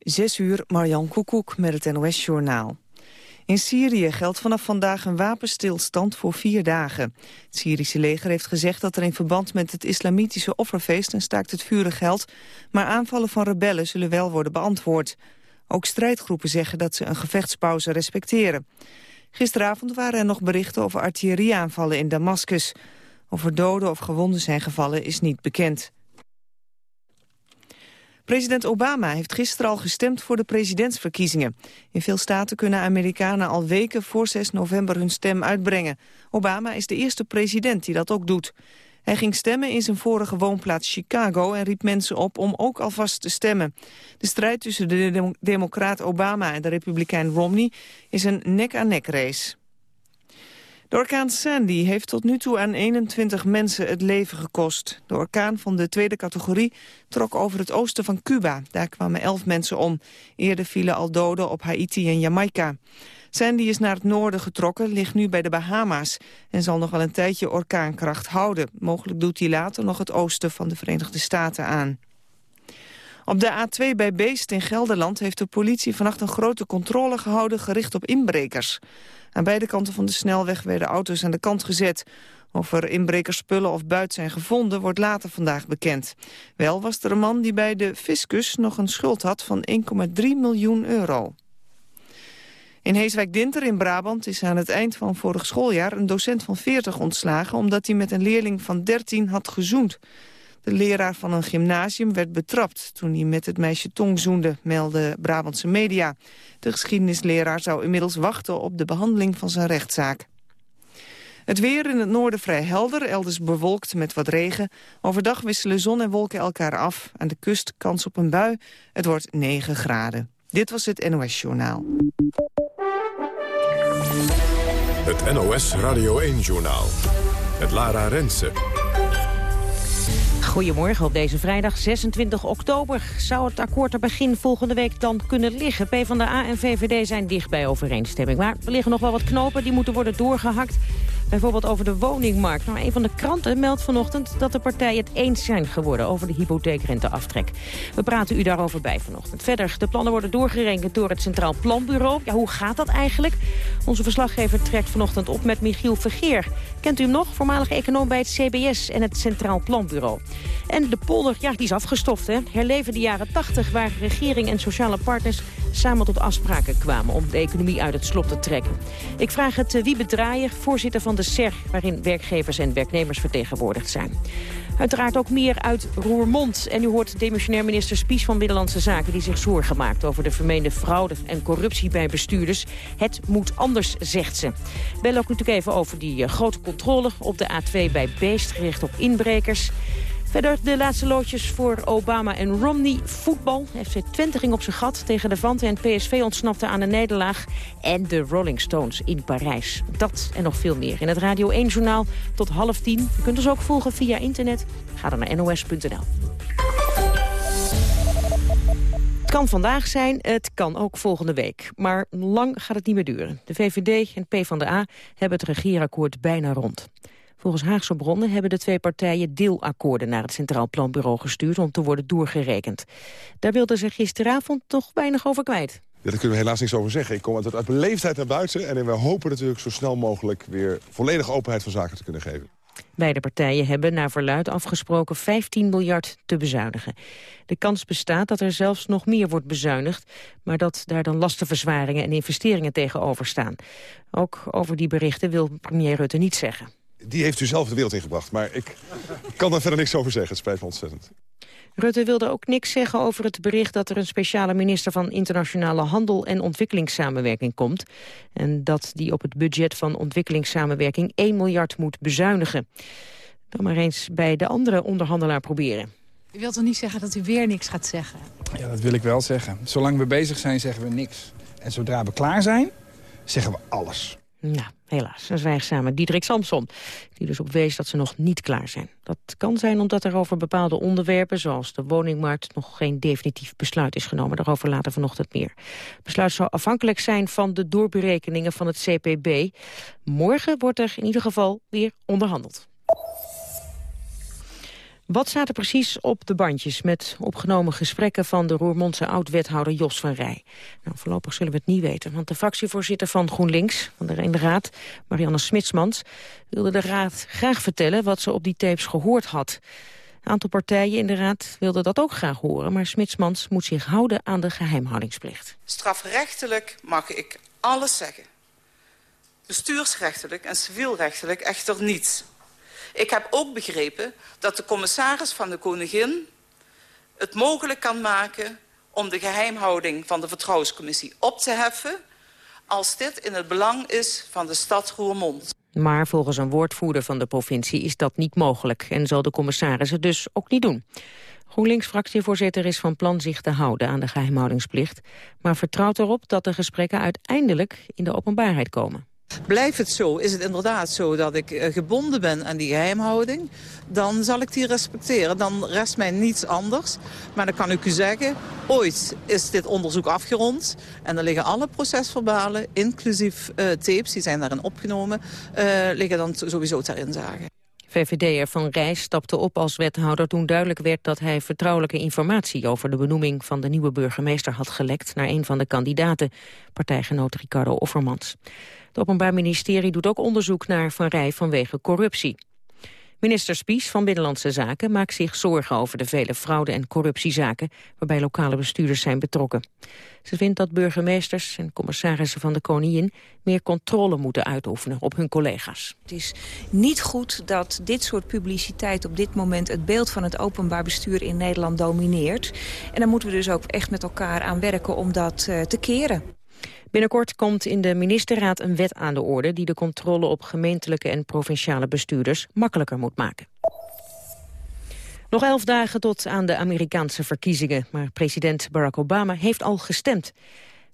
Zes uur, Marjan Koekoek met het NOS-journaal. In Syrië geldt vanaf vandaag een wapenstilstand voor vier dagen. Het Syrische leger heeft gezegd dat er in verband met het islamitische offerfeest een staakt het vuren geldt, maar aanvallen van rebellen zullen wel worden beantwoord. Ook strijdgroepen zeggen dat ze een gevechtspauze respecteren. Gisteravond waren er nog berichten over artillerieaanvallen in Damascus. Of er doden of gewonden zijn gevallen is niet bekend. President Obama heeft gisteren al gestemd voor de presidentsverkiezingen. In veel staten kunnen Amerikanen al weken voor 6 november hun stem uitbrengen. Obama is de eerste president die dat ook doet. Hij ging stemmen in zijn vorige woonplaats Chicago en riep mensen op om ook alvast te stemmen. De strijd tussen de democraat Obama en de republikein Romney is een nek-aan-nek -nek race. De orkaan Sandy heeft tot nu toe aan 21 mensen het leven gekost. De orkaan van de tweede categorie trok over het oosten van Cuba. Daar kwamen 11 mensen om. Eerder vielen al doden op Haiti en Jamaica. Sandy is naar het noorden getrokken, ligt nu bij de Bahama's... en zal nog wel een tijdje orkaankracht houden. Mogelijk doet hij later nog het oosten van de Verenigde Staten aan. Op de A2 bij Beest in Gelderland heeft de politie vannacht een grote controle gehouden gericht op inbrekers. Aan beide kanten van de snelweg werden auto's aan de kant gezet. Of er inbrekerspullen of buit zijn gevonden, wordt later vandaag bekend. Wel was er een man die bij de fiscus nog een schuld had van 1,3 miljoen euro. In Heeswijk-Dinter in Brabant is aan het eind van vorig schooljaar... een docent van 40 ontslagen omdat hij met een leerling van 13 had gezoend. De leraar van een gymnasium werd betrapt toen hij met het meisje tong zoende, meldde Brabantse media. De geschiedenisleraar zou inmiddels wachten op de behandeling van zijn rechtszaak. Het weer in het noorden vrij helder, elders bewolkt met wat regen. Overdag wisselen zon en wolken elkaar af. Aan de kust kans op een bui. Het wordt 9 graden. Dit was het NOS Journaal. Het NOS Radio 1-journaal. Het Lara Rensen. Goedemorgen op deze vrijdag 26 oktober. Zou het akkoord er begin volgende week dan kunnen liggen? PvdA en VVD zijn dicht bij overeenstemming. Maar er liggen nog wel wat knopen, die moeten worden doorgehakt. Bijvoorbeeld over de woningmarkt. Nou, een van de kranten meldt vanochtend dat de partijen het eens zijn geworden over de hypotheekrenteaftrek. We praten u daarover bij vanochtend. Verder, de plannen worden doorgerekend door het Centraal Planbureau. Ja, hoe gaat dat eigenlijk? Onze verslaggever trekt vanochtend op met Michiel Vergeer. Kent u hem nog? Voormalig econoom bij het CBS en het Centraal Planbureau. En de polder, ja, die is afgestoft, hè. Herleven de jaren 80, waar regering en sociale partners samen tot afspraken kwamen om de economie uit het slop te trekken. Ik vraag het uh, Wiebe Draaier, voorzitter van de SER, waarin werkgevers en werknemers vertegenwoordigd zijn. Uiteraard ook meer uit Roermond. En u hoort demissionair minister Spies van Binnenlandse Zaken... die zich zorgen maakt over de vermeende fraude en corruptie bij bestuurders. Het moet anders, zegt ze. Bel ook natuurlijk even over die uh, grote controle op de A2 bij Beest... gericht op inbrekers. Verder de laatste loodjes voor Obama en Romney. Voetbal. FC Twente ging op zijn gat tegen de Vante en PSV ontsnapte aan de nederlaag. En de Rolling Stones in Parijs. Dat en nog veel meer in het Radio 1-journaal tot half tien. U kunt ons ook volgen via internet. Ga dan naar nos.nl. Het kan vandaag zijn, het kan ook volgende week. Maar lang gaat het niet meer duren. De VVD en PvdA hebben het regeerakkoord bijna rond. Volgens Haagse bronnen hebben de twee partijen deelakkoorden naar het Centraal Planbureau gestuurd om te worden doorgerekend. Daar wilden ze gisteravond toch weinig over kwijt. Ja, daar kunnen we helaas niks over zeggen. Ik kom uit, uit beleefdheid naar buiten en we hopen natuurlijk zo snel mogelijk weer volledige openheid van zaken te kunnen geven. Beide partijen hebben naar verluid afgesproken 15 miljard te bezuinigen. De kans bestaat dat er zelfs nog meer wordt bezuinigd... maar dat daar dan lastenverzwaringen en investeringen tegenover staan. Ook over die berichten wil premier Rutte niet zeggen die heeft u zelf de wereld ingebracht. Maar ik kan daar verder niks over zeggen. Het spijt me ontzettend. Rutte wilde ook niks zeggen over het bericht dat er een speciale minister van Internationale Handel en Ontwikkelingssamenwerking komt. En dat die op het budget van ontwikkelingssamenwerking 1 miljard moet bezuinigen. Dan maar eens bij de andere onderhandelaar proberen. U wilt toch niet zeggen dat u weer niks gaat zeggen? Ja, dat wil ik wel zeggen. Zolang we bezig zijn, zeggen we niks. En zodra we klaar zijn, zeggen we alles. Ja, helaas. Een zwijgzame Diederik Samson. Die dus op wees dat ze nog niet klaar zijn. Dat kan zijn omdat er over bepaalde onderwerpen... zoals de woningmarkt nog geen definitief besluit is genomen. Daarover later vanochtend meer. Het besluit zou afhankelijk zijn van de doorberekeningen van het CPB. Morgen wordt er in ieder geval weer onderhandeld. Wat staat er precies op de bandjes met opgenomen gesprekken van de Roermondse oud-wethouder Jos van Rij? Nou, voorlopig zullen we het niet weten, want de fractievoorzitter van GroenLinks, van de, in de Raad, Marianne Smitsmans, wilde de Raad graag vertellen wat ze op die tapes gehoord had. Een aantal partijen in de Raad wilden dat ook graag horen, maar Smitsmans moet zich houden aan de geheimhoudingsplicht. Strafrechtelijk mag ik alles zeggen. Bestuursrechtelijk en civielrechtelijk echter niets. Ik heb ook begrepen dat de commissaris van de Koningin het mogelijk kan maken om de geheimhouding van de Vertrouwenscommissie op te heffen als dit in het belang is van de stad Roermond. Maar volgens een woordvoerder van de provincie is dat niet mogelijk... en zal de commissaris het dus ook niet doen. GroenLinks-fractievoorzitter is van plan zich te houden aan de geheimhoudingsplicht... maar vertrouwt erop dat de gesprekken uiteindelijk in de openbaarheid komen. Blijft het zo, is het inderdaad zo dat ik eh, gebonden ben aan die geheimhouding... dan zal ik die respecteren. Dan rest mij niets anders. Maar dan kan ik u zeggen, ooit is dit onderzoek afgerond... en dan liggen alle procesverbalen, inclusief uh, tapes, die zijn daarin opgenomen... Uh, liggen dan sowieso ter inzage. VVD'er Van Rijs stapte op als wethouder toen duidelijk werd dat hij vertrouwelijke informatie over de benoeming van de nieuwe burgemeester had gelekt naar een van de kandidaten, partijgenoot Ricardo Offermans. Het Openbaar Ministerie doet ook onderzoek naar Van Rij vanwege corruptie. Minister Spies van Binnenlandse Zaken maakt zich zorgen over de vele fraude- en corruptiezaken waarbij lokale bestuurders zijn betrokken. Ze vindt dat burgemeesters en commissarissen van de Koningin meer controle moeten uitoefenen op hun collega's. Het is niet goed dat dit soort publiciteit op dit moment het beeld van het openbaar bestuur in Nederland domineert. En daar moeten we dus ook echt met elkaar aan werken om dat uh, te keren. Binnenkort komt in de ministerraad een wet aan de orde... die de controle op gemeentelijke en provinciale bestuurders makkelijker moet maken. Nog elf dagen tot aan de Amerikaanse verkiezingen. Maar president Barack Obama heeft al gestemd.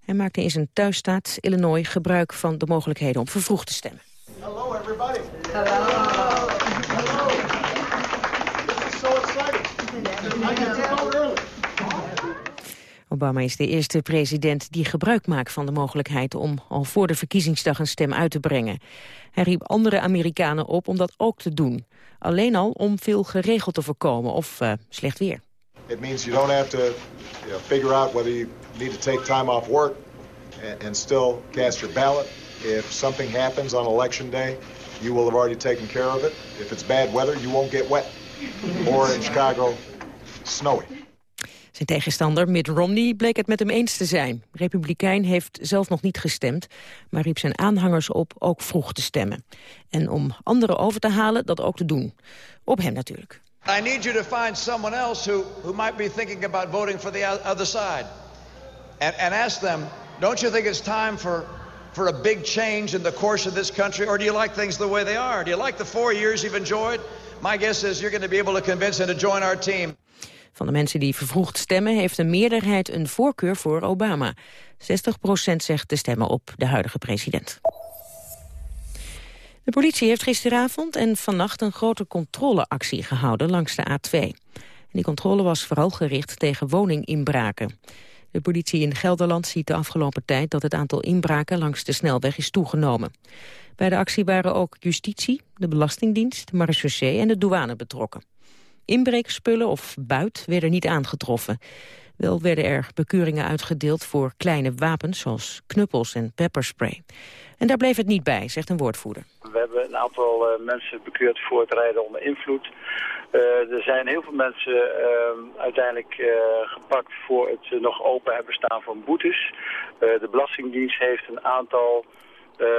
Hij maakte in zijn thuisstaat Illinois gebruik van de mogelijkheden om vervroegd te stemmen. Hello everybody. Hello. Hello. This is so exciting. Obama is de eerste president die gebruik maakt van de mogelijkheid om al voor de verkiezingsdag een stem uit te brengen. Hij riep andere Amerikanen op om dat ook te doen. Alleen al om veel geregeld te voorkomen of uh, slecht weer. It means you don't have to you know, figure out whether you need to take time off work and, still cast your ballot. If something happens on election day, you will have already taken care of it. If it's bad weather, you won't get wet. Or in Chicago, snowy. Zijn tegenstander Mitt Romney bleek het met hem eens te zijn. Republikein heeft zelf nog niet gestemd, maar riep zijn aanhangers op ook vroeg te stemmen. En om anderen over te halen dat ook te doen. Op hem natuurlijk. I need you to find someone else who, who might be thinking about voting for the other side. And, and ask them, don't you think it's time for, for a big change in the course of this country? Or do you like things the way they are? Do you like the four years you've enjoyed? My guess is you're going to be able to convince them to join our team. Van de mensen die vervroegd stemmen heeft een meerderheid een voorkeur voor Obama. 60% zegt te stemmen op de huidige president. De politie heeft gisteravond en vannacht een grote controleactie gehouden langs de A2. En die controle was vooral gericht tegen woninginbraken. De politie in Gelderland ziet de afgelopen tijd dat het aantal inbraken langs de snelweg is toegenomen. Bij de actie waren ook justitie, de Belastingdienst, de marechaussee en de douane betrokken. Inbreekspullen of buit werden niet aangetroffen. Wel werden er bekeuringen uitgedeeld voor kleine wapens... zoals knuppels en pepperspray. En daar bleef het niet bij, zegt een woordvoerder. We hebben een aantal uh, mensen bekeurd voor het rijden onder invloed. Uh, er zijn heel veel mensen uh, uiteindelijk gepakt voor het nog open hebben staan van boetes. de Belastingdienst heeft een aantal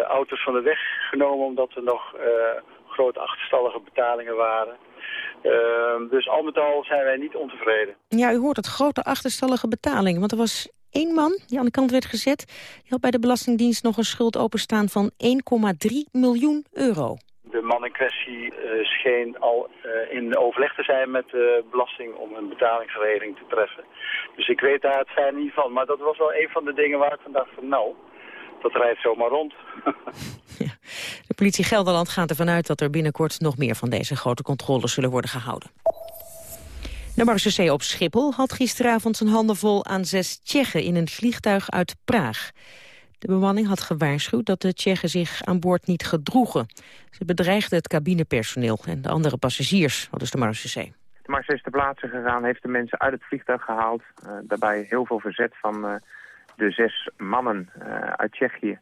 auto's van de weg genomen... omdat er nog grote achterstallige betalingen waren. Ehm, dus al met al zijn wij niet ontevreden. Ja, u hoort het grote achterstallige betalingen. Want er was één man die aan de kant werd gezet. Die had bij de Belastingdienst nog een schuld openstaan van 1,3 miljoen euro. De man in kwestie uh, scheen al uh, in overleg te zijn met de belasting om een betalingsregeling te treffen. Dus ik weet daar het fijn niet van. Maar dat was wel een van de dingen waar ik van dacht van nou, dat rijdt zomaar rond. ja. De politie Gelderland gaat ervan uit dat er binnenkort nog meer van deze grote controles zullen worden gehouden. De marechaussee op Schiphol had gisteravond zijn handen vol aan zes Tsjechen in een vliegtuig uit Praag. De bemanning had gewaarschuwd dat de Tsjechen zich aan boord niet gedroegen. Ze bedreigden het cabinepersoneel en de andere passagiers, hadden de marechaussee. de Marseille is ter plaatse gegaan, heeft de mensen uit het vliegtuig gehaald. daarbij heel veel verzet van de zes mannen uit Tsjechië.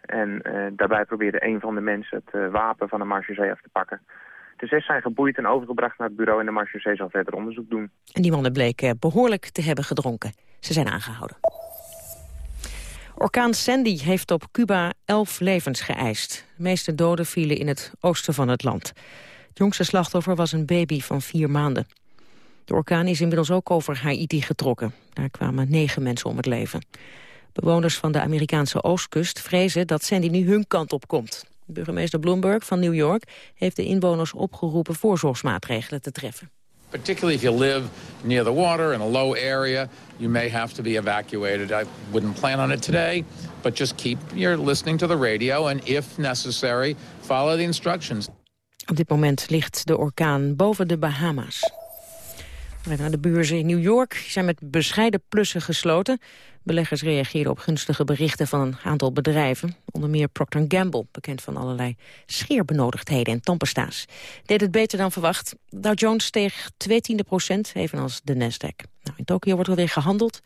En daarbij probeerde een van de mensen het wapen van de Marseille af te pakken. De zes zijn geboeid en overgebracht naar het bureau en de Marseille zal verder onderzoek doen. En die mannen bleken behoorlijk te hebben gedronken. Ze zijn aangehouden. Orkaan Sandy heeft op Cuba elf levens geëist. De meeste doden vielen in het oosten van het land. Het jongste slachtoffer was een baby van vier maanden. De orkaan is inmiddels ook over Haiti getrokken. Daar kwamen negen mensen om het leven. Bewoners van de Amerikaanse oostkust vrezen dat Sandy nu hun kant op komt. Burgemeester Bloomberg van New York heeft de inwoners opgeroepen voorzorgsmaatregelen te treffen. Particularly if you live near the water in a low area, you may have to be evacuated. I wouldn't plan on it today, but just keep your listening to the radio and if necessary, follow the instructions. Op dit moment ligt de orkaan boven de Bahama's. De beurzen in New York zijn met bescheiden plussen gesloten. Beleggers reageerden op gunstige berichten van een aantal bedrijven. Onder meer Procter Gamble, bekend van allerlei scheerbenodigdheden en tandpasta's. Deed het beter dan verwacht. Dow Jones steeg 2 tiende procent, evenals de Nasdaq. Nou, in Tokio wordt alweer gehandeld.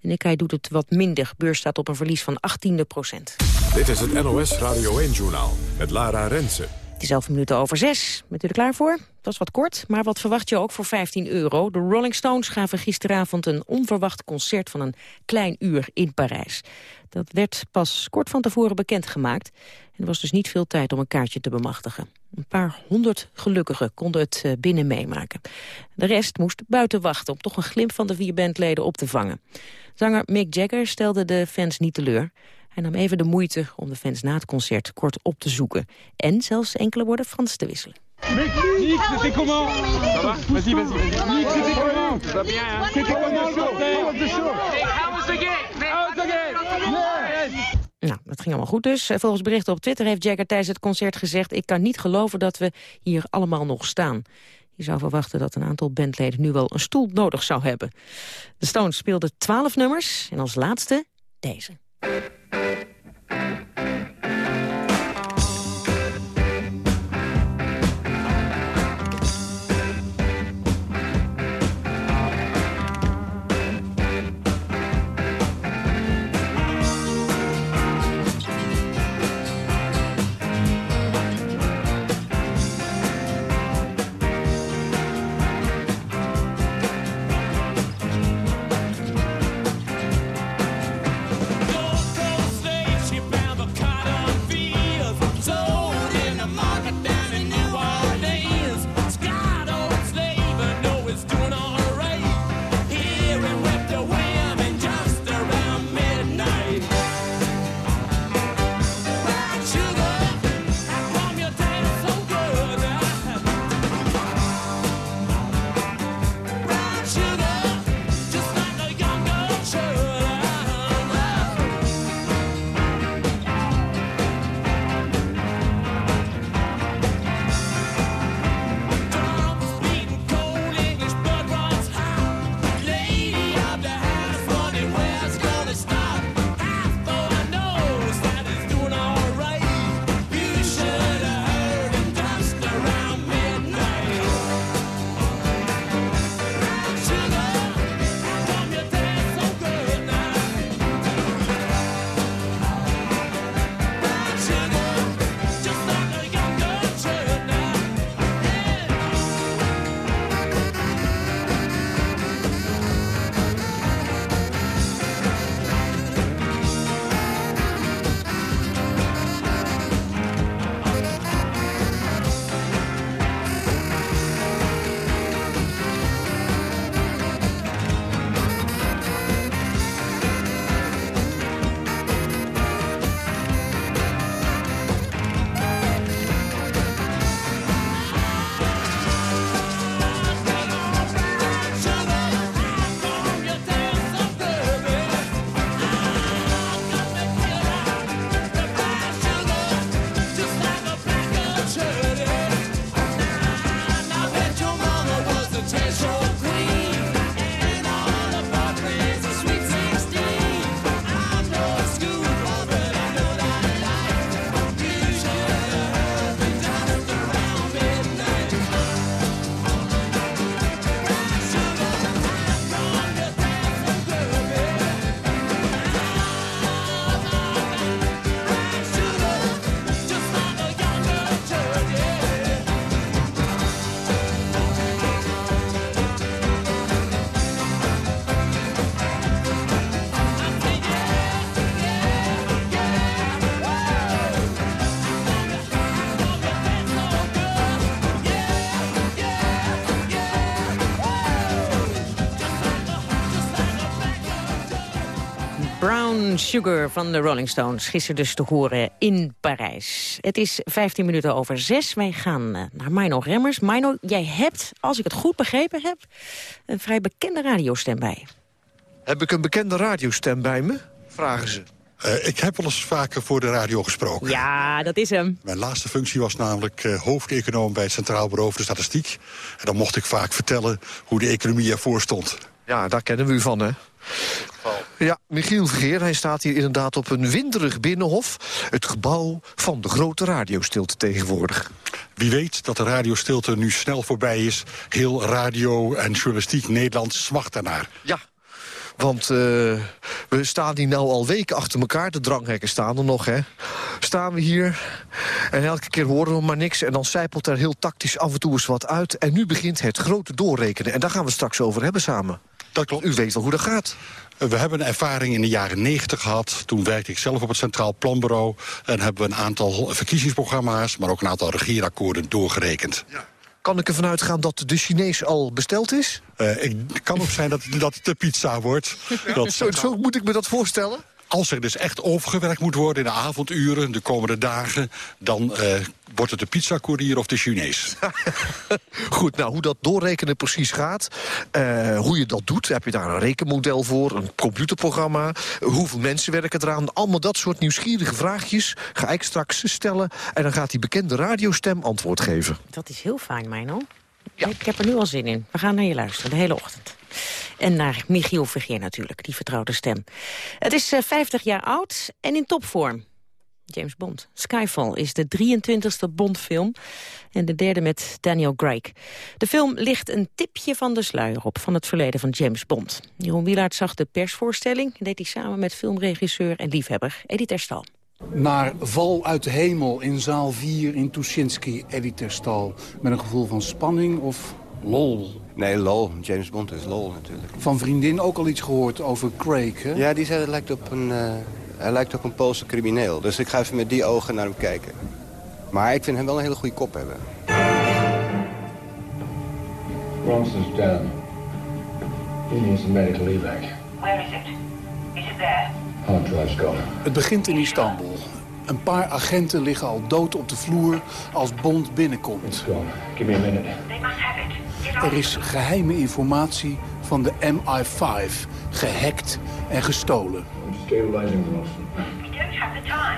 De Nikkei doet het wat minder. Beurs staat op een verlies van 18 procent. Dit is het NOS Radio 1-journaal met Lara Rensen. Het is 11 minuten over 6. Bent u er klaar voor? Dat was wat kort, maar wat verwacht je ook voor 15 euro? De Rolling Stones gaven gisteravond een onverwacht concert van een klein uur in Parijs. Dat werd pas kort van tevoren bekendgemaakt. En er was dus niet veel tijd om een kaartje te bemachtigen. Een paar honderd gelukkigen konden het eh, binnen meemaken. De rest moest buiten wachten om toch een glimp van de vier bandleden op te vangen. Zanger Mick Jagger stelde de fans niet teleur. Hij nam even de moeite om de fans na het concert kort op te zoeken. En zelfs enkele woorden Frans te wisselen. Nick, c'était comment Ça va Vas-y, vas-y, vas-y. Nick, c'était comment Ça va bien, hein C'était comment de show How was the game? How was the game? Nou, dat ging allemaal goed dus. Volgens berichten op Twitter heeft Jagger tijdens het concert gezegd... ik kan niet geloven dat we hier allemaal nog staan. Je zou verwachten dat een aantal bandleden nu wel een stoel nodig zou hebben. De Stones speelden twaalf nummers en als laatste deze. Brown Sugar van de Rolling Stones. Gisteren dus te horen in Parijs. Het is 15 minuten over 6. Wij gaan eh, naar Mino Remmers. Mino, jij hebt, als ik het goed begrepen heb... een vrij bekende radiostem bij. Heb ik een bekende radiostem bij me? Vragen ze. Uh, ik heb wel eens vaker voor de radio gesproken. Ja, dat is hem. Mijn laatste functie was namelijk uh, hoofdeconoom bij het Centraal Bureau voor de Statistiek. En dan mocht ik vaak vertellen hoe de economie ervoor stond. Ja, daar kennen we u van, hè? Ja, Michiel Vergeer, hij staat hier inderdaad op een winderig binnenhof. Het gebouw van de grote radiostilte tegenwoordig. Wie weet dat de radiostilte nu snel voorbij is. Heel radio en journalistiek Nederland zwacht daarnaar. Ja, want uh, we staan hier nou al weken achter elkaar. De dranghekken staan er nog, hè. Staan we hier en elke keer horen we maar niks... en dan zijpelt er heel tactisch af en toe eens wat uit. En nu begint het grote doorrekenen. En daar gaan we straks over hebben samen. Dat klopt. U weet wel hoe dat gaat. We hebben een ervaring in de jaren 90 gehad. Toen werkte ik zelf op het Centraal Planbureau. En hebben we een aantal verkiezingsprogramma's... maar ook een aantal regierakkoorden doorgerekend. Ja. Kan ik ervan uitgaan dat de Chinees al besteld is? Uh, het kan ook zijn dat, dat het de pizza wordt. Dat zo, zo moet ik me dat voorstellen? Als er dus echt overgewerkt moet worden in de avonduren, de komende dagen... dan uh, wordt het de pizzacourier of de Chinees. Goed, nou, hoe dat doorrekenen precies gaat, uh, hoe je dat doet... heb je daar een rekenmodel voor, een computerprogramma... hoeveel mensen werken eraan, allemaal dat soort nieuwsgierige vraagjes... ga ik straks stellen en dan gaat die bekende radiostem antwoord geven. Dat is heel fijn, Meino. Ja. Ik heb er nu al zin in. We gaan naar je luisteren, de hele ochtend. En naar Michiel Vergeer natuurlijk, die vertrouwde stem. Het is uh, 50 jaar oud en in topvorm. James Bond. Skyfall is de 23e Bondfilm en de derde met Daniel Craig. De film ligt een tipje van de sluier op van het verleden van James Bond. Jeroen Wielaert zag de persvoorstelling en deed hij samen met filmregisseur en liefhebber Edith Terstal. Naar Val uit de Hemel in zaal 4 in Tuschinski, Edith Terstal. Met een gevoel van spanning of lol? Nee, lol. James Bond is lol natuurlijk. Van vriendin ook al iets gehoord over Craig, hè? Ja, die zei het lijkt op een, uh, hij lijkt op een Poolse crimineel. Dus ik ga even met die ogen naar hem kijken. Maar ik vind hem wel een hele goede kop hebben. Ronson's down. He needs a medical evac. Where is it? Is it there? Het begint in Istanbul. Een paar agenten liggen al dood op de vloer als Bond binnenkomt. Give me a minute. Er is geheime informatie van de MI5 gehackt en gestolen.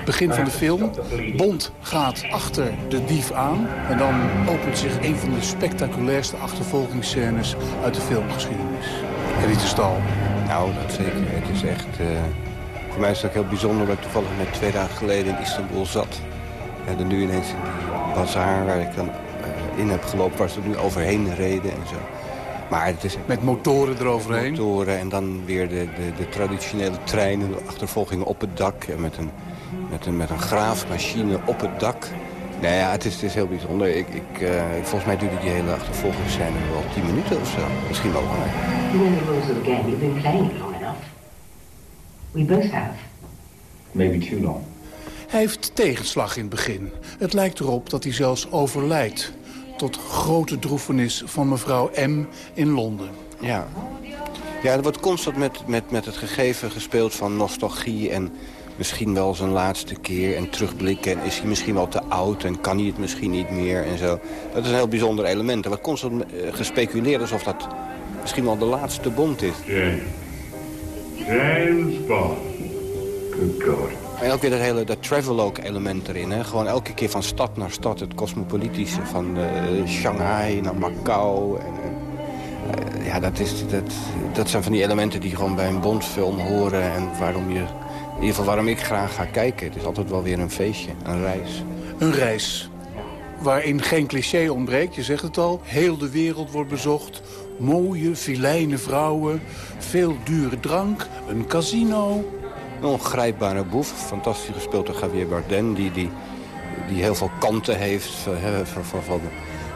Begin van de film. Bond gaat achter de dief aan. En dan opent zich een van de spectaculairste achtervolgingsscènes uit de filmgeschiedenis. Edith de Stal. Nou, dat zeker. Het is echt... Uh, voor mij is het ook heel bijzonder dat ik toevallig net twee dagen geleden in Istanbul zat. En dan nu ineens in die bazaar waar ik dan uh, in heb gelopen... waar ze er nu overheen reden en zo. Maar het is Met motoren eroverheen? motoren en dan weer de, de, de traditionele treinen, de achtervolgingen op het dak. En met een, met een, met een graafmachine op het dak. Nou ja, het is, het is heel bijzonder. Ik, ik, uh, volgens mij duurde die hele achtervolgingsscène wel 10 minuten of zo. Misschien wel langer. Game. You've been playing it long enough. We both have. Maybe too long. Hij heeft tegenslag in het begin. Het lijkt erop dat hij zelfs overlijdt. Tot grote droefenis van mevrouw M. in Londen. Ja. Ja, er wordt constant met, met, met het gegeven gespeeld van nostalgie... en misschien wel zijn laatste keer en terugblikken... en is hij misschien wel te oud en kan hij het misschien niet meer en zo. Dat is een heel bijzonder element. Er wordt constant uh, gespeculeerd alsof dat misschien wel de laatste bond is. James. James Bond. Good God. En ook weer dat hele dat travelogue element erin. Hè? Gewoon elke keer van stad naar stad, het cosmopolitische. Van uh, Shanghai naar Macau. En, uh, ja, dat, is, dat, dat zijn van die elementen die gewoon bij een Bondfilm horen. En waarom je, in ieder geval waarom ik graag ga kijken. Het is altijd wel weer een feestje, een reis. Een reis waarin geen cliché ontbreekt, je zegt het al. Heel de wereld wordt bezocht. Mooie, filijne vrouwen, veel dure drank, een casino... Een ongrijpbare boef, fantastisch gespeeld door Javier Bardem... die, die, die heel veel kanten heeft, van, van, van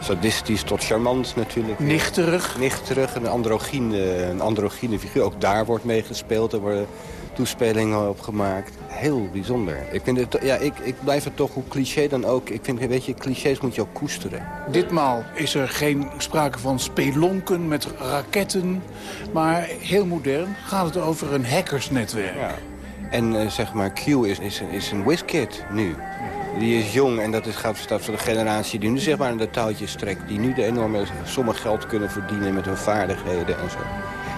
sadistisch tot charmant natuurlijk. Nichterig. Nichterig, een androgyne, een androgyne figuur. Ook daar wordt mee gespeeld, er worden toespelingen op gemaakt. Heel bijzonder. Ik, vind het, ja, ik, ik blijf het toch, hoe cliché dan ook... Ik vind, weet je, clichés moet je ook koesteren. Ditmaal is er geen sprake van spelonken met raketten. Maar heel modern gaat het over een hackersnetwerk. Ja. En eh, zeg maar, Q is, is, is een whiskid nu. Die is jong en dat is, gaat voor de generatie die nu zeg maar aan de touwtjes trekt. Die nu de enorme sommen geld kunnen verdienen met hun vaardigheden en zo.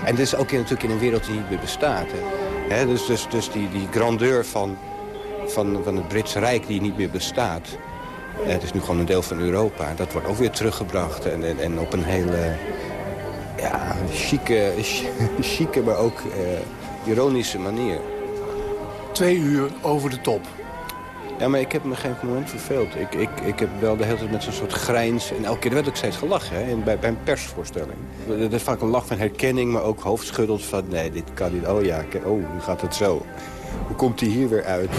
En dit is ook in, natuurlijk in een wereld die niet meer bestaat. Hè. Dus dus, dus die, die grandeur van, van, van het Britse Rijk die niet meer bestaat. Eh, het is nu gewoon een deel van Europa. Dat wordt ook weer teruggebracht en, en, en op een hele ja, chique, chique maar ook uh, ironische manier. Twee uur over de top. Ja, maar ik heb me geen moment verveeld. Ik, ik, ik heb wel de hele tijd met zo'n soort grijns... en elke keer werd ik steeds gelachen, hè, bij, bij een persvoorstelling. Dat is vaak een lach van herkenning, maar ook hoofdschuddels van... nee, dit kan niet. Oh ja, oh, hoe gaat het zo? Hoe komt hij hier weer uit?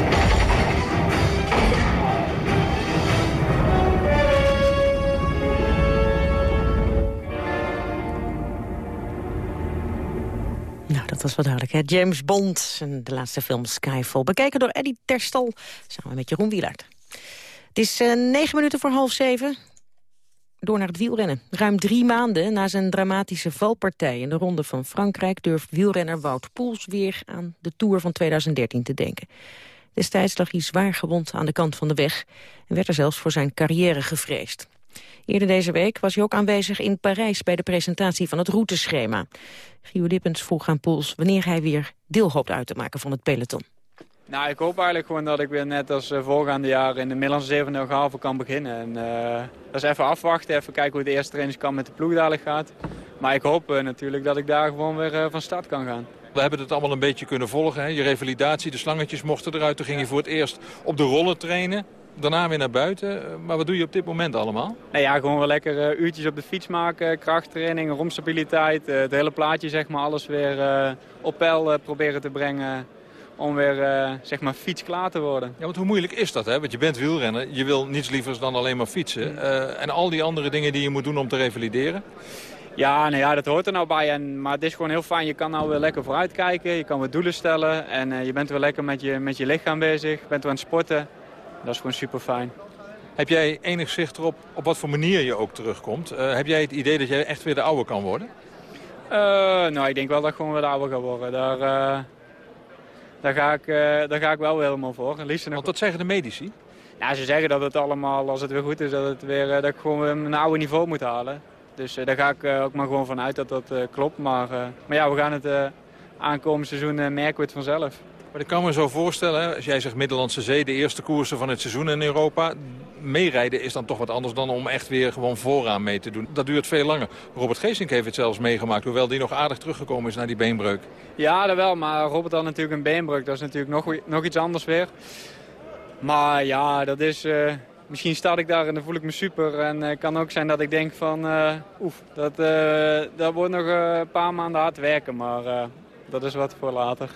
Was wel duidelijk, hè? James Bond en de laatste film Skyfall. Bekeken door Eddie Terstal, samen met Jeroen Wielaert. Het is uh, negen minuten voor half zeven. Door naar het wielrennen. Ruim drie maanden na zijn dramatische valpartij in de Ronde van Frankrijk... durft wielrenner Wout Poels weer aan de Tour van 2013 te denken. Destijds lag hij zwaar gewond aan de kant van de weg... en werd er zelfs voor zijn carrière gevreesd. Eerder deze week was hij ook aanwezig in Parijs bij de presentatie van het routeschema. Gio Lippens vroeg aan Poels wanneer hij weer deel hoopt uit te maken van het peloton. Nou, ik hoop eigenlijk gewoon dat ik weer net als uh, voorgaande jaren in de Middellandse Zevendaag halve kan beginnen. En, uh, dat is even afwachten, even kijken hoe de eerste trainingskamp met de ploeg dadelijk gaat. Maar ik hoop uh, natuurlijk dat ik daar gewoon weer van start kan gaan. We hebben het allemaal een beetje kunnen volgen. Hè? Je revalidatie, de slangetjes mochten eruit. Toen ging je voor het eerst op de rollen trainen daarna weer naar buiten. Maar wat doe je op dit moment allemaal? Nou ja, gewoon weer lekker uh, uurtjes op de fiets maken, krachttraining, romstabiliteit. Uh, het hele plaatje, zeg maar, alles weer uh, op peil proberen te brengen om weer zeg maar fietsklaar te worden. Ja, want hoe moeilijk is dat? Hè? Want je bent wielrenner, je wil niets liever dan alleen maar fietsen. en al die andere dingen die je moet doen om te revalideren? Ja, nou ja, dat hoort er nou bij. En, maar het is gewoon heel fijn. Je kan nou weer lekker vooruitkijken. Je kan weer doelen stellen. En je bent weer lekker met je, met je lichaam bezig. Je bent weer aan het sporten. Dat is gewoon super fijn. Heb jij enig zicht erop op wat voor manier je ook terugkomt? Uh, heb jij het idee dat jij echt weer de oude kan worden? Uh, nou, ik denk wel dat ik gewoon weer de oude ga worden. Daar, uh, daar, ga, ik, daar ga ik wel helemaal voor. Liefst nog... Want dat zeggen de medici? Ja, ze zeggen dat het allemaal, als het weer goed is, dat, het weer, dat ik gewoon weer een oude niveau moet halen. Dus daar ga ik ook maar gewoon vanuit dat dat klopt. Maar, maar ja, we gaan het aankomend seizoen merken we het vanzelf. Maar ik kan me zo voorstellen, als jij zegt Middellandse Zee... de eerste koersen van het seizoen in Europa... meerijden is dan toch wat anders dan om echt weer gewoon vooraan mee te doen. Dat duurt veel langer. Robert Geesink heeft het zelfs meegemaakt... hoewel die nog aardig teruggekomen is naar die beenbreuk. Ja, dat wel. Maar Robert had natuurlijk een beenbreuk. Dat is natuurlijk nog, nog iets anders weer. Maar ja, dat is... Uh, misschien start ik daar en dan voel ik me super. En het uh, kan ook zijn dat ik denk van... Uh, oef, dat, dat wordt nog een paar maanden hard werken. Maar dat is wat voor later.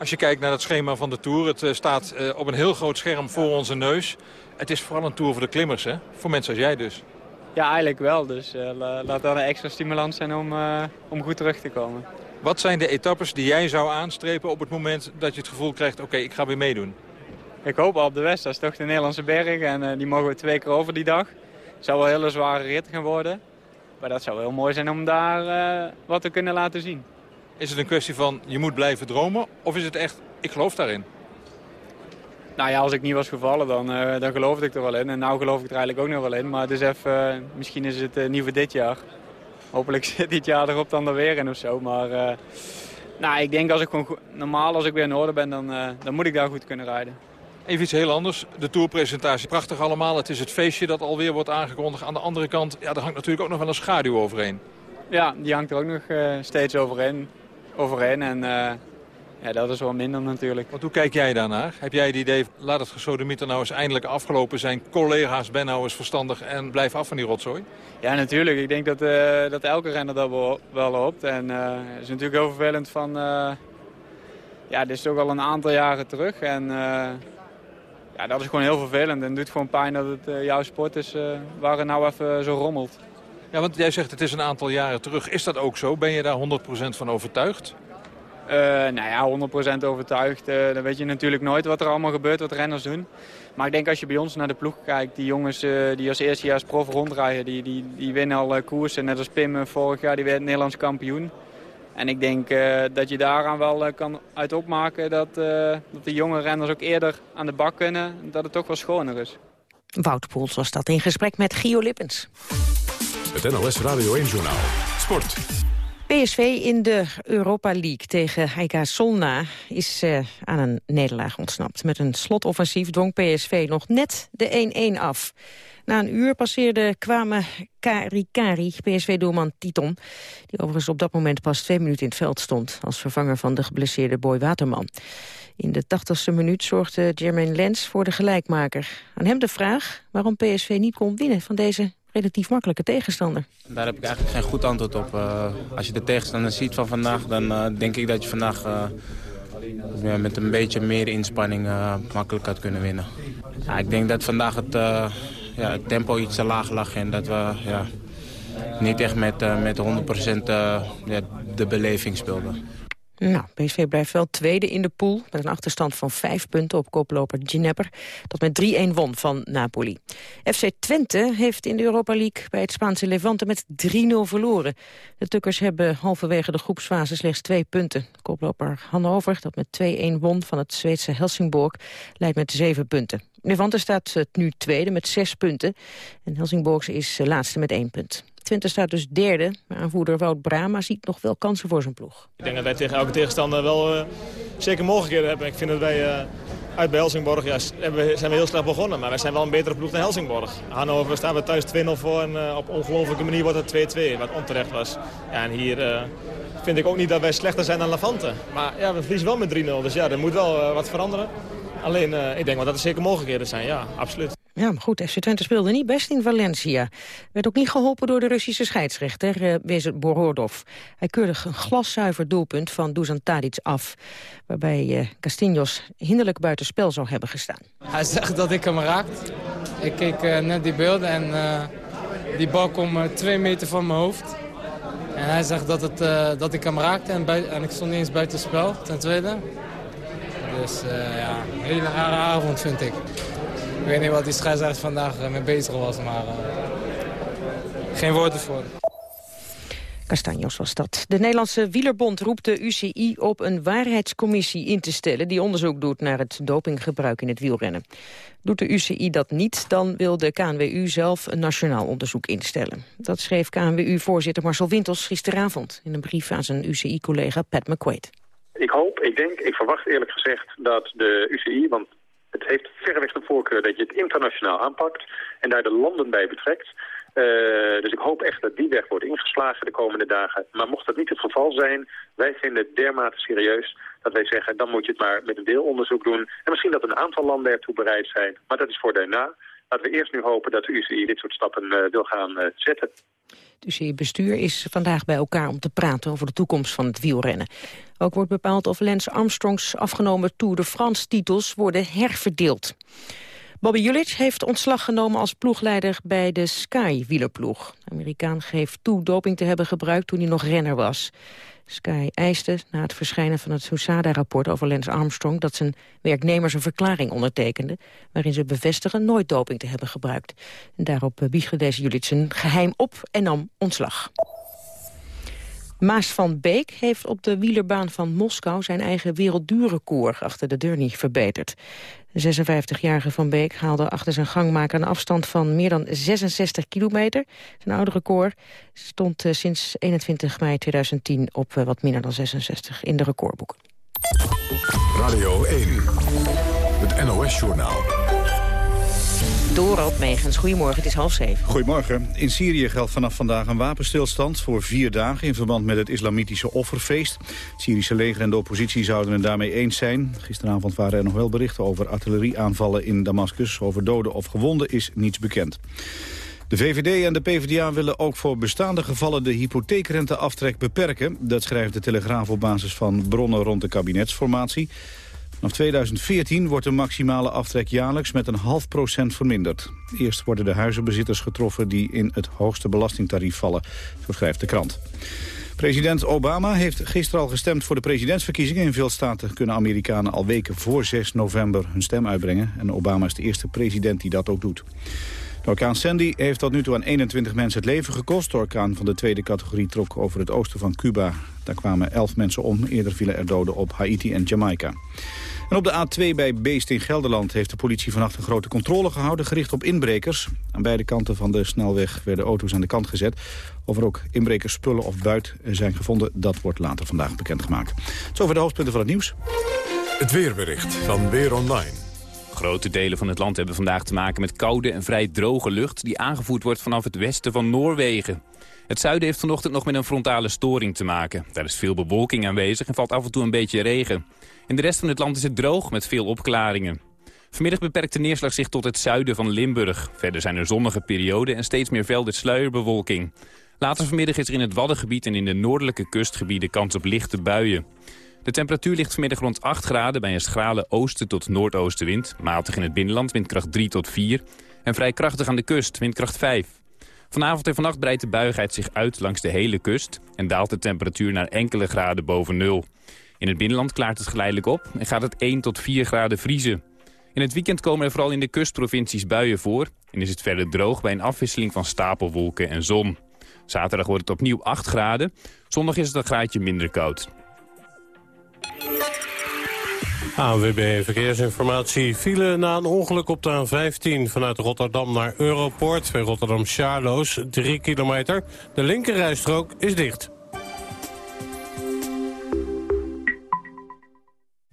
Als je kijkt naar het schema van de Tour, het eh, staat eh, op een heel groot scherm voor onze neus. Het is vooral een Tour voor de klimmers, hè? Voor mensen als jij dus. Ja, eigenlijk wel. Dus uh, laat dat een extra stimulans zijn om, uh, om goed terug te komen. Wat zijn de etappes die jij zou aanstrepen op het moment dat je het gevoel krijgt... oké, ik ga weer meedoen? Ik hoop al op de West. Dat is toch de Nederlandse berg. En uh, die mogen we twee keer over die dag. Het zou wel een hele zware rit gaan worden. Maar dat zou heel mooi zijn om daar wat te kunnen laten zien. Is het een kwestie van je moet blijven dromen? Of is het echt, ik geloof daarin? Nou ja, als ik niet was gevallen, dan, uh, dan geloofde ik er wel in. En nou geloof ik er eigenlijk ook nog wel in. Maar het is even, uh, misschien is het uh, niet voor dit jaar. Hopelijk zit dit jaar erop dan er weer in of zo. Maar nou, ik denk als ik gewoon normaal als ik weer in orde ben, dan, dan moet ik daar goed kunnen rijden. Even iets heel anders. De tourpresentatie, prachtig allemaal. Het is het feestje dat alweer wordt aangekondigd. Aan de andere kant, ja, er hangt natuurlijk ook nog wel een schaduw overheen. Ja, die hangt er ook nog steeds overheen overheen. En uh, ja, dat is wel minder natuurlijk. Want hoe kijk jij daarnaar? Heb jij het idee, laat het gesodemieter nou eens eindelijk afgelopen zijn. Collega's, ben nou eens verstandig en blijf af van die rotzooi? Ja, natuurlijk. Ik denk dat, uh, dat elke renner dat wel, wel hoopt. En uh, het is natuurlijk heel vervelend van... ja, dit is toch al een aantal jaren terug. En ja, dat is gewoon heel vervelend. En het doet gewoon pijn dat het jouw sport is waar het nou even zo rommelt. Ja, want jij zegt het is een aantal jaren terug. Is dat ook zo? Ben je daar 100% van overtuigd? Uh, nou ja, 100% overtuigd. Uh, dan weet je natuurlijk nooit wat er allemaal gebeurt, wat renners doen. Maar ik denk als je bij ons naar de ploeg kijkt, die jongens uh, die als eerstejaars prof rondrijden, die, die, die winnen al koersen. Net als Pim vorig jaar, die werd Nederlands kampioen. En ik denk dat je daaraan wel kan uit opmaken dat, dat de jonge renners ook eerder aan de bak kunnen. Dat het toch wel schoner is. Wout Poels was dat in gesprek met Gio Lippens. Het NOS Radio 1-journaal. Sport. PSV in de Europa League tegen Heika Solna is uh, aan een nederlaag ontsnapt. Met een slotoffensief dwong PSV nog net de 1-1 af. Na een uur passeerde kwamen Kari PSV-doelman Titon... die overigens op dat moment pas twee minuten in het veld stond... als vervanger van de geblesseerde Boy Waterman. In de tachtigste minuut zorgde Jermaine Lens voor de gelijkmaker. Aan hem de vraag waarom PSV niet kon winnen van deze relatief makkelijke tegenstander. Daar heb ik eigenlijk geen goed antwoord op. Uh, als je de tegenstander ziet van vandaag, dan uh, denk ik dat je vandaag uh, met een beetje meer inspanning makkelijk had kunnen winnen. Ja, ik denk dat vandaag het, ja, het tempo iets te laag lag en dat we ja, niet echt met, met 100% ja, de beleving speelden. Nou, PSV blijft wel tweede in de pool... met een achterstand van vijf punten op koploper Ginepper... dat met 3-1 won van Napoli. FC Twente heeft in de Europa League bij het Spaanse Levante met 3-0 verloren. De Tukkers hebben halverwege de groepsfase slechts twee punten. Koploper Hannover, dat met 2-1 won van het Zweedse Helsingborg... leidt met zeven punten. Levante staat nu tweede met zes punten. En Helsingborg is laatste met één punt. Twente staat dus derde, aanvoerder Wout Brama ziet nog wel kansen voor zijn ploeg. Ik denk dat wij tegen elke tegenstander wel uh, zeker mogelijkheden hebben. Ik vind dat wij uh, uit bij Helsingborg ja, zijn we heel slecht begonnen, maar wij zijn wel een betere ploeg dan Helsingborg. Hannover staan we thuis 2-0 voor en uh, op ongelofelijke manier wordt het 2-2, wat onterecht was. Ja, en hier vind ik ook niet dat wij slechter zijn dan Levante. Maar ja, we verliezen wel met 3-0, dus ja, er moet wel wat veranderen. Alleen, ik denk wel dat er zeker mogelijkheden zijn, ja, absoluut. Ja, maar goed, FC Twente speelde niet best in Valencia. Werd ook niet geholpen door de Russische scheidsrechter, uh, Wezer Borodov. Hij keurde een glaszuiver doelpunt van Dusan Tadic af... waarbij uh, Castillos hinderlijk buitenspel zou hebben gestaan. Hij zegt dat ik hem raakt. Ik keek uh, net die beelden en uh, die bal kwam twee meter van mijn hoofd. En hij zegt dat, het, dat ik hem raakte en, en ik stond niet eens buitenspel, ten tweede. Dus ja, een hele rare avond vind ik. Ik weet niet wat die scheidsrechter vandaag eh, mee bezig was, maar uh, geen woorden voor. Castanjos was dat. De Nederlandse Wielerbond roept de UCI op een waarheidscommissie in te stellen... die onderzoek doet naar het dopinggebruik in het wielrennen. Doet de UCI dat niet, dan wil de KNWU zelf een nationaal onderzoek instellen. Dat schreef KNWU-voorzitter Marcel Wintels gisteravond... in een brief aan zijn UCI-collega Pat McQuaid. Ik hoop, ik denk, ik verwacht eerlijk gezegd dat de UCI... want het heeft verreweg de voorkeur dat je het internationaal aanpakt en daar de landen bij betrekt. Uh, dus ik hoop echt dat die weg wordt ingeslagen de komende dagen. Maar mocht dat niet het geval zijn, wij vinden het dermate serieus dat wij zeggen, dan moet je het maar met een deelonderzoek doen. En misschien dat een aantal landen ertoe bereid zijn, maar dat is voor daarna. Laten we eerst nu hopen dat de UCI dit soort stappen uh, wil gaan uh, zetten. Het bestuur is vandaag bij elkaar om te praten over de toekomst van het wielrennen. Ook wordt bepaald of Lance Armstrongs afgenomen Tour de France-titels worden herverdeeld. Bobby Julich heeft ontslag genomen als ploegleider bij de Sky-wielerploeg. De Amerikaan geeft toe doping te hebben gebruikt toen hij nog renner was. Sky eiste na het verschijnen van het Husada-rapport over Lance Armstrong... dat zijn werknemers een verklaring ondertekenden... waarin ze bevestigen nooit doping te hebben gebruikt. En daarop biegde deze Julich zijn geheim op en nam ontslag. Maas van Beek heeft op de wielerbaan van Moskou zijn eigen wereldduurrecord achter de deur niet verbeterd. De 56-jarige Van Beek haalde achter zijn gangmaker een afstand van meer dan 66 kilometer. Zijn oude record stond eh, sinds 21 mei 2010 op eh, wat minder dan 66 in de recordboeken. Radio 1, het NOS-journaal. Dorald Megens, goedemorgen, het is half zeven. Goedemorgen. In Syrië geldt vanaf vandaag een wapenstilstand voor vier dagen... in verband met het islamitische offerfeest. Het Syrische leger en de oppositie zouden het daarmee eens zijn. Gisteravond waren er nog wel berichten over artillerieaanvallen in Damascus. Over doden of gewonden is niets bekend. De VVD en de PvdA willen ook voor bestaande gevallen de hypotheekrenteaftrek beperken. Dat schrijft de Telegraaf op basis van bronnen rond de kabinetsformatie. Vanaf 2014 wordt de maximale aftrek jaarlijks met een half procent verminderd. Eerst worden de huizenbezitters getroffen die in het hoogste belastingtarief vallen, zo schrijft de krant. President Obama heeft gisteren al gestemd voor de presidentsverkiezingen. In veel staten kunnen Amerikanen al weken voor 6 november hun stem uitbrengen. En Obama is de eerste president die dat ook doet. Orkaan Sandy heeft tot nu toe aan 21 mensen het leven gekost. De orkaan van de tweede categorie trok over het oosten van Cuba. Daar kwamen elf mensen om. Eerder vielen er doden op Haiti en Jamaica. En op de A2 bij Beest in Gelderland heeft de politie vannacht een grote controle gehouden... gericht op inbrekers. Aan beide kanten van de snelweg werden auto's aan de kant gezet. Of er ook inbrekers spullen of buit zijn gevonden, dat wordt later vandaag bekendgemaakt. Zo over de hoofdpunten van het nieuws. Het weerbericht van Weer Online. Grote delen van het land hebben vandaag te maken met koude en vrij droge lucht... die aangevoerd wordt vanaf het westen van Noorwegen. Het zuiden heeft vanochtend nog met een frontale storing te maken. Daar is veel bewolking aanwezig en valt af en toe een beetje regen. In de rest van het land is het droog met veel opklaringen. Vanmiddag beperkt de neerslag zich tot het zuiden van Limburg. Verder zijn er zonnige perioden en steeds meer velden sluierbewolking. Later vanmiddag is er in het Waddengebied en in de noordelijke kustgebieden kans op lichte buien. De temperatuur ligt vanmiddag rond 8 graden bij een schrale oosten tot noordoostenwind. Matig in het binnenland, windkracht 3 tot 4. En vrij krachtig aan de kust, windkracht 5. Vanavond en vannacht breidt de buigheid zich uit langs de hele kust... en daalt de temperatuur naar enkele graden boven nul. In het binnenland klaart het geleidelijk op en gaat het 1 tot 4 graden vriezen. In het weekend komen er vooral in de kustprovincies buien voor... en is het verder droog bij een afwisseling van stapelwolken en zon. Zaterdag wordt het opnieuw 8 graden. Zondag is het een graadje minder koud. ANWB Verkeersinformatie. File na een ongeluk op de A15 vanuit Rotterdam naar Europoort... bij Rotterdam-Charloes, 3 kilometer. De linkerrijstrook is dicht.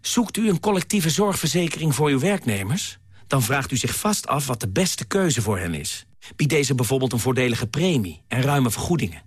Zoekt u een collectieve zorgverzekering voor uw werknemers? Dan vraagt u zich vast af wat de beste keuze voor hen is. Biedt deze bijvoorbeeld een voordelige premie en ruime vergoedingen?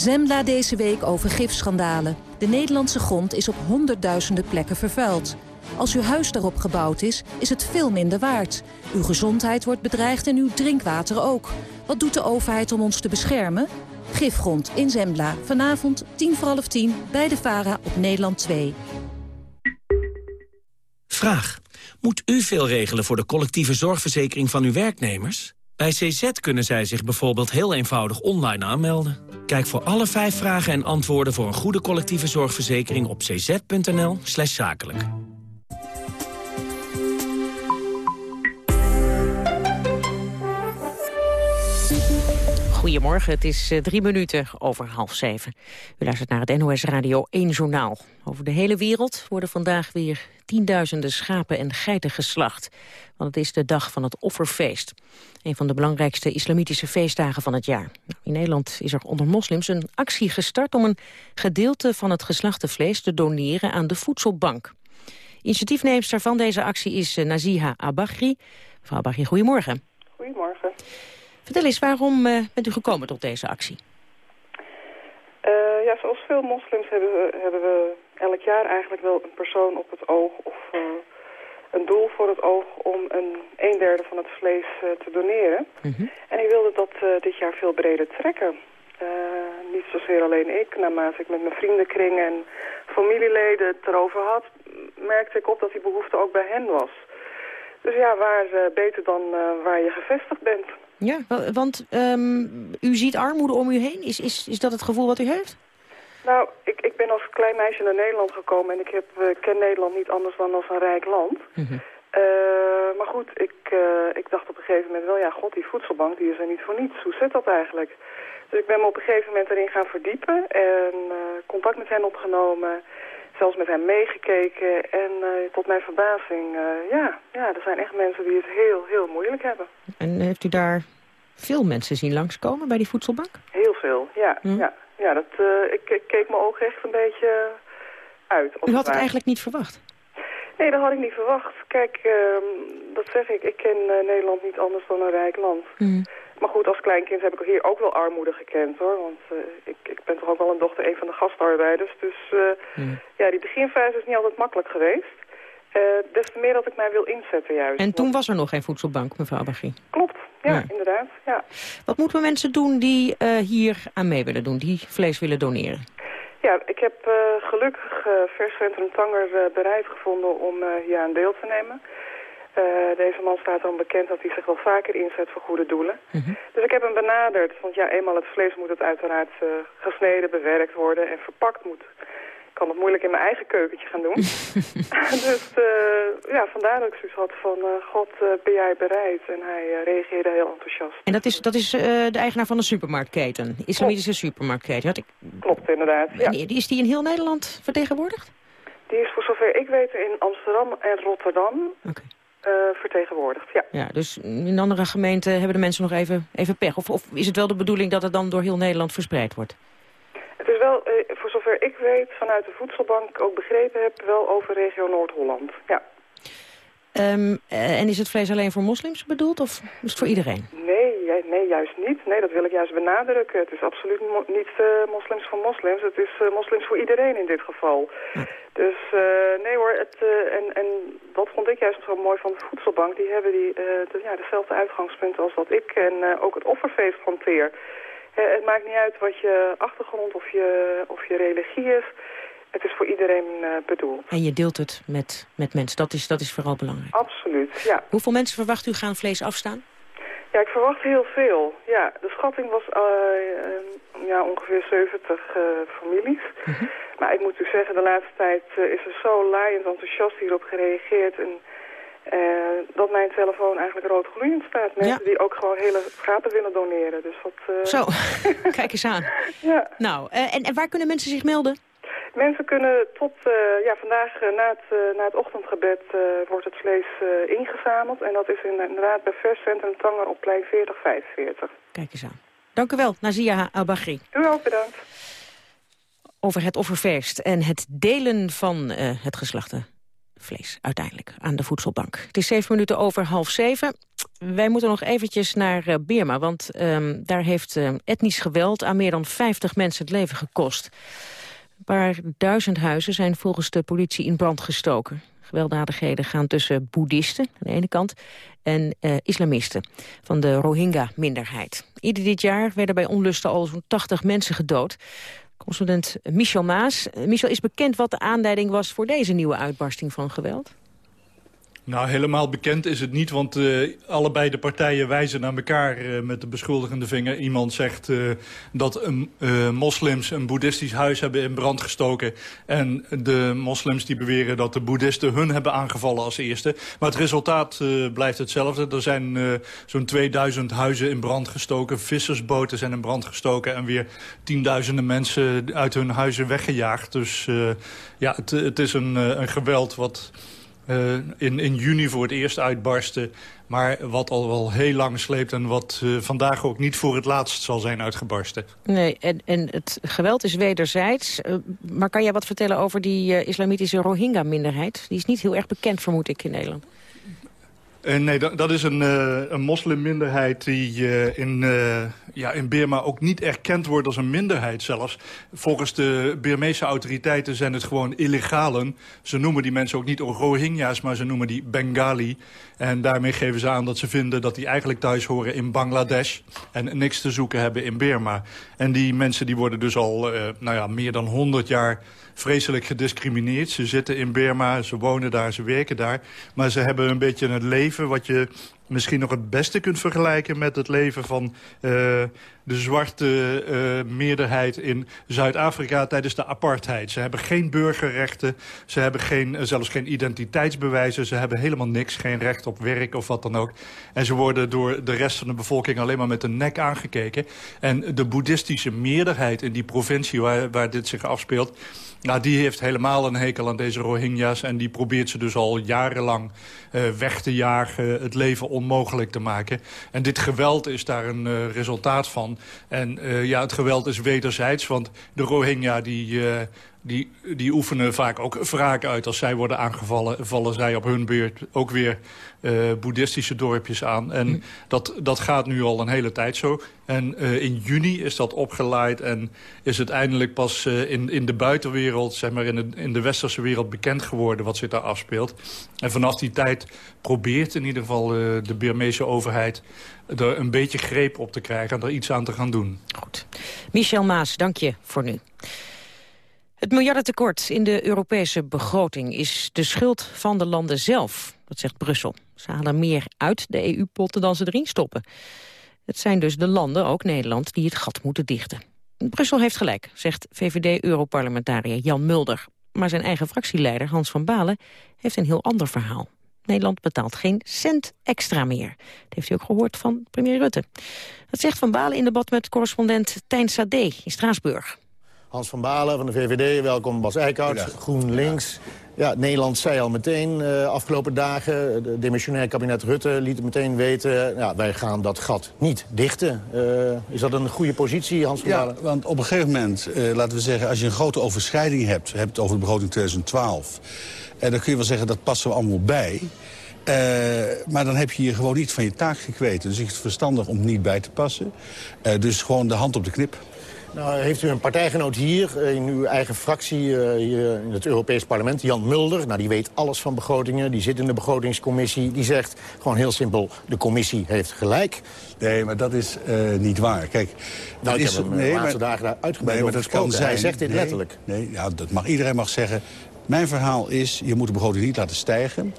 Zembla deze week over gifschandalen. De Nederlandse grond is op honderdduizenden plekken vervuild. Als uw huis daarop gebouwd is, is het veel minder waard. Uw gezondheid wordt bedreigd en uw drinkwater ook. Wat doet de overheid om ons te beschermen? Gifgrond in Zembla. Vanavond tien voor half tien bij de VARA op Nederland 2. Vraag. Moet u veel regelen voor de collectieve zorgverzekering van uw werknemers? Bij CZ kunnen zij zich bijvoorbeeld heel eenvoudig online aanmelden. Kijk voor alle vijf vragen en antwoorden voor een goede collectieve zorgverzekering op cz.nl zakelijk. Goedemorgen, het is eh, drie minuten over half zeven. U luistert naar het NOS Radio 1 Journaal. Over de hele wereld worden vandaag weer tienduizenden schapen en geiten geslacht. Want het is de dag van het offerfeest. Een van de belangrijkste islamitische feestdagen van het jaar. Nou, in Nederland is er onder moslims een actie gestart... om een gedeelte van het geslachte vlees te doneren aan de voedselbank. Initiatiefneemster van deze actie is eh, Naziha Abagri. Mevrouw Abagri, goedemorgen. Goedemorgen. Vertel eens, waarom uh, bent u gekomen tot deze actie? Uh, ja, zoals veel moslims hebben we, hebben we elk jaar eigenlijk wel een persoon op het oog... of uh, een doel voor het oog om een, een derde van het vlees te doneren. Mm -hmm. En ik wilde dat dit jaar veel breder trekken. niet zozeer alleen ik, naarmate ik met mijn vriendenkring en familieleden het erover had... merkte ik op dat die behoefte ook bij hen was. Dus ja, waar beter dan waar je gevestigd bent... Ja, want um, u ziet armoede om u heen. Is, is, is dat het gevoel wat u heeft? Nou, ik, ik ben als klein meisje naar Nederland gekomen en ik heb, uh, ken Nederland niet anders dan als een rijk land. Mm -hmm. uh, maar goed, ik, uh, ik dacht op een gegeven moment wel, ja god, die voedselbank die is er niet voor niets. Hoe zit dat eigenlijk? Dus ik ben me op een gegeven moment erin gaan verdiepen en contact met hen opgenomen zelfs met hem meegekeken. En uh, tot mijn verbazing, uh, ja, ja, er zijn echt mensen die het heel, heel moeilijk hebben. En heeft u daar veel mensen zien langskomen bij die voedselbank? Heel veel, ja. Hm. ja, ja dat, uh, ik, ik, keek mijn ogen echt een beetje uit. U had het eigenlijk niet verwacht? Nee, dat had ik niet verwacht. Kijk, dat zeg ik, ik ken Nederland niet anders dan een rijk land. Hm. Maar goed, als kleinkind heb ik hier ook wel armoede gekend hoor. Want uh, ik, ik ben toch ook wel een dochter een van de gastarbeiders. Dus uh, hmm. ja, die beginfase is niet altijd makkelijk geweest. Uh, des te meer dat ik mij wil inzetten juist. En toen was er nog geen voedselbank, mevrouw Bagie? Klopt, ja, ja. inderdaad. Ja. Wat moeten mensen doen die hier aan mee willen doen, die vlees willen doneren? Ja, ik heb gelukkig Verscentrum Tanger bereid gevonden om hier aan deel te nemen. Deze man staat dan bekend dat hij zich wel vaker inzet voor goede doelen. Mhm. Dus ik heb hem benaderd, want ja, eenmaal het vlees moet het uiteraard gesneden, bewerkt worden en verpakt moet kan het moeilijk in mijn eigen keukentje gaan doen. dus uh, ja, vandaar dat ik zoiets had van, god, ben jij bereid? En hij reageerde heel enthousiast. En dat is, dat is de eigenaar van de supermarktketen, islamitische supermarktketen. Had ik... Klopt, inderdaad. Ja. Is die in heel Nederland vertegenwoordigd? Die is voor zover ik weet in Amsterdam en Rotterdam okay. Vertegenwoordigd, ja. Ja, dus in andere gemeenten hebben de mensen nog even, even pech. Of, of is het wel de bedoeling dat het dan door heel Nederland verspreid wordt? Het is wel, eh, voor zover ik weet, vanuit de voedselbank ook begrepen heb, wel over regio Noord-Holland. Ja. Um, en is het vlees alleen voor moslims bedoeld of is het voor iedereen? Nee, nee juist niet. Nee, dat wil ik juist benadrukken. Het is absoluut niet uh, moslims voor moslims. Het is uh, moslims voor iedereen in dit geval. Dus nee hoor, het, en, en dat vond ik juist zo mooi van de voedselbank. Die hebben die, de, ja, dezelfde uitgangspunten als wat ik en ook het offerfeest hanteer. Het maakt niet uit wat je achtergrond of je, of je religie is. Het is voor iedereen bedoeld. En je deelt het met, met mensen. Dat is, dat is vooral belangrijk. Absoluut, ja. Hoeveel mensen verwacht u gaan vlees afstaan? Ja, ik verwacht heel veel. Ja, de schatting was uh, ja, ongeveer 70 families. -hmm. Maar ik moet u zeggen, de laatste tijd is er zo laaiend enthousiast hierop gereageerd. En dat mijn telefoon eigenlijk rood-groeiend staat. Mensen Ja. die ook gewoon hele schapen willen doneren. Dus dat. Zo, kijk eens aan. Ja. Nou, en, en waar kunnen mensen zich melden? Mensen kunnen tot, ja, vandaag na, het, na het ochtendgebed wordt het vlees ingezameld. En dat is inderdaad bij Verscentrum Tanger op plein 4045. Kijk eens aan. Dank u wel, Nazia Al-Bagri. U ook bedankt. Over het offerfeest en het delen van het geslachte vlees uiteindelijk aan de voedselbank. Het is zeven minuten over half zeven. Wij moeten nog eventjes naar Birma, want um, daar heeft etnisch geweld aan meer dan 50 mensen het leven gekost. Een paar duizend huizen zijn volgens de politie in brand gestoken. Gewelddadigheden gaan tussen boeddhisten aan de ene kant en uh, islamisten van de Rohingya-minderheid. Ieder dit jaar werden bij onlusten al zo'n 80 mensen gedood. Correspondent Michel Maas. Michel, is bekend wat de aanleiding was voor deze nieuwe uitbarsting van geweld? Nou, helemaal bekend is het niet, want uh, allebei de partijen wijzen naar elkaar uh, met de beschuldigende vinger. Iemand zegt uh, dat een, moslims een boeddhistisch huis hebben in brand gestoken. En de moslims die beweren dat de boeddhisten hun hebben aangevallen als eerste. Maar het resultaat blijft hetzelfde. Er zijn zo'n 2000 huizen in brand gestoken. Vissersboten zijn in brand gestoken. En weer tienduizenden mensen uit hun huizen weggejaagd. Dus ja, het, het is een, een geweld wat... Uh, in, in juni voor het eerst uitbarsten. Maar wat al wel heel lang sleept en wat uh, vandaag ook niet voor het laatst zal zijn uitgebarsten. Nee, en, en het geweld is wederzijds. Uh, maar kan jij wat vertellen over die islamitische Rohingya-minderheid? Die is niet heel erg bekend, vermoed ik, in Nederland. Uh, nee, dat, is een, uh, een moslimminderheid die uh, in, ja, in Burma ook niet erkend wordt als een minderheid zelfs. Volgens de Burmeese autoriteiten zijn het gewoon illegalen. Ze noemen die mensen ook niet Rohingya's, maar ze noemen die Bengali. En daarmee geven ze aan dat ze vinden dat die eigenlijk thuis horen in Bangladesh. En niks te zoeken hebben in Burma. En die mensen die worden dus al nou ja, meer dan 100 jaar vreselijk gediscrimineerd. Ze zitten in Burma, ze wonen daar, ze werken daar. Maar ze hebben een beetje een leven wat je misschien nog het beste kunt vergelijken... met het leven van uh, de zwarte uh, meerderheid in Zuid-Afrika tijdens de apartheid. Ze hebben geen burgerrechten, ze hebben geen, zelfs geen identiteitsbewijzen... ze hebben helemaal niks, geen recht op werk of wat dan ook. En ze worden door de rest van de bevolking alleen maar met de nek aangekeken. En de boeddhistische meerderheid in die provincie waar, waar dit zich afspeelt... Nou, die heeft helemaal een hekel aan deze Rohingya's... en die probeert ze dus al jarenlang uh, weg te jagen, het leven onmogelijk te maken. En dit geweld is daar een uh, resultaat van. En uh, ja, het geweld is wederzijds, want de Rohingya die... Die, die oefenen vaak ook wraak uit. Als zij worden aangevallen, vallen zij op hun beurt ook weer uh, boeddhistische dorpjes aan. En mm. dat, dat gaat nu al een hele tijd zo. En uh, in juni is dat opgeleid en is het eindelijk pas uh, in, in de buitenwereld... zeg maar in de, in de westerse wereld bekend geworden wat zich daar afspeelt. En vanaf die tijd probeert in ieder geval de Birmeese overheid... er een beetje greep op te krijgen en er iets aan te gaan doen. Goed. Michel Maas, dank je voor nu. Het miljardentekort in de Europese begroting is de schuld van de landen zelf. Dat zegt Brussel. Ze halen meer uit de EU-potten dan ze erin stoppen. Het zijn dus de landen, ook Nederland, die het gat moeten dichten. Brussel heeft gelijk, zegt VVD-europarlementariër Jan Mulder. Maar zijn eigen fractieleider Hans van Balen heeft een heel ander verhaal. Nederland betaalt geen cent extra meer. Dat heeft u ook gehoord van premier Rutte. Dat zegt Van Balen in debat met correspondent Tijn Sade in Straatsburg. Hans van Balen van de VVD, welkom Bas Eickhout, GroenLinks. Ja, Nederland zei al meteen uh, afgelopen dagen, het demissionair kabinet Rutte liet het meteen weten... Ja, wij gaan dat gat niet dichten. Uh, is dat een goede positie, Hans van ja, Balen? want op een gegeven moment, uh, laten we zeggen... als je een grote overschrijding hebt, hebt over de begroting 2012... en dan kun je wel zeggen, dat passen we allemaal bij... Uh, maar dan heb je je gewoon niet van je taak gekweten. Dus is het verstandig om niet bij te passen. Uh, dus gewoon de hand op de knip. Nou, heeft u een partijgenoot hier, in uw eigen fractie uh, hier in het Europees Parlement, Jan Mulder. Nou, die weet alles van begrotingen, die zit in de begrotingscommissie. Die zegt gewoon heel simpel, de commissie heeft gelijk. Nee, maar dat is uh, niet waar. Kijk, nou, ik is, heb hem de laatste maar, dagen daar uitgebreid nee, maar dat kan zijn. Hij zegt dit nee, letterlijk. Nee, ja, dat mag, iedereen mag zeggen. Mijn verhaal is, je moet de begroting niet laten stijgen.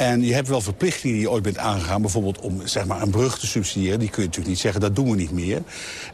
En je hebt wel verplichtingen die je ooit bent aangegaan. Bijvoorbeeld om zeg maar, een brug te subsidiëren. Die kun je natuurlijk niet zeggen, dat doen we niet meer.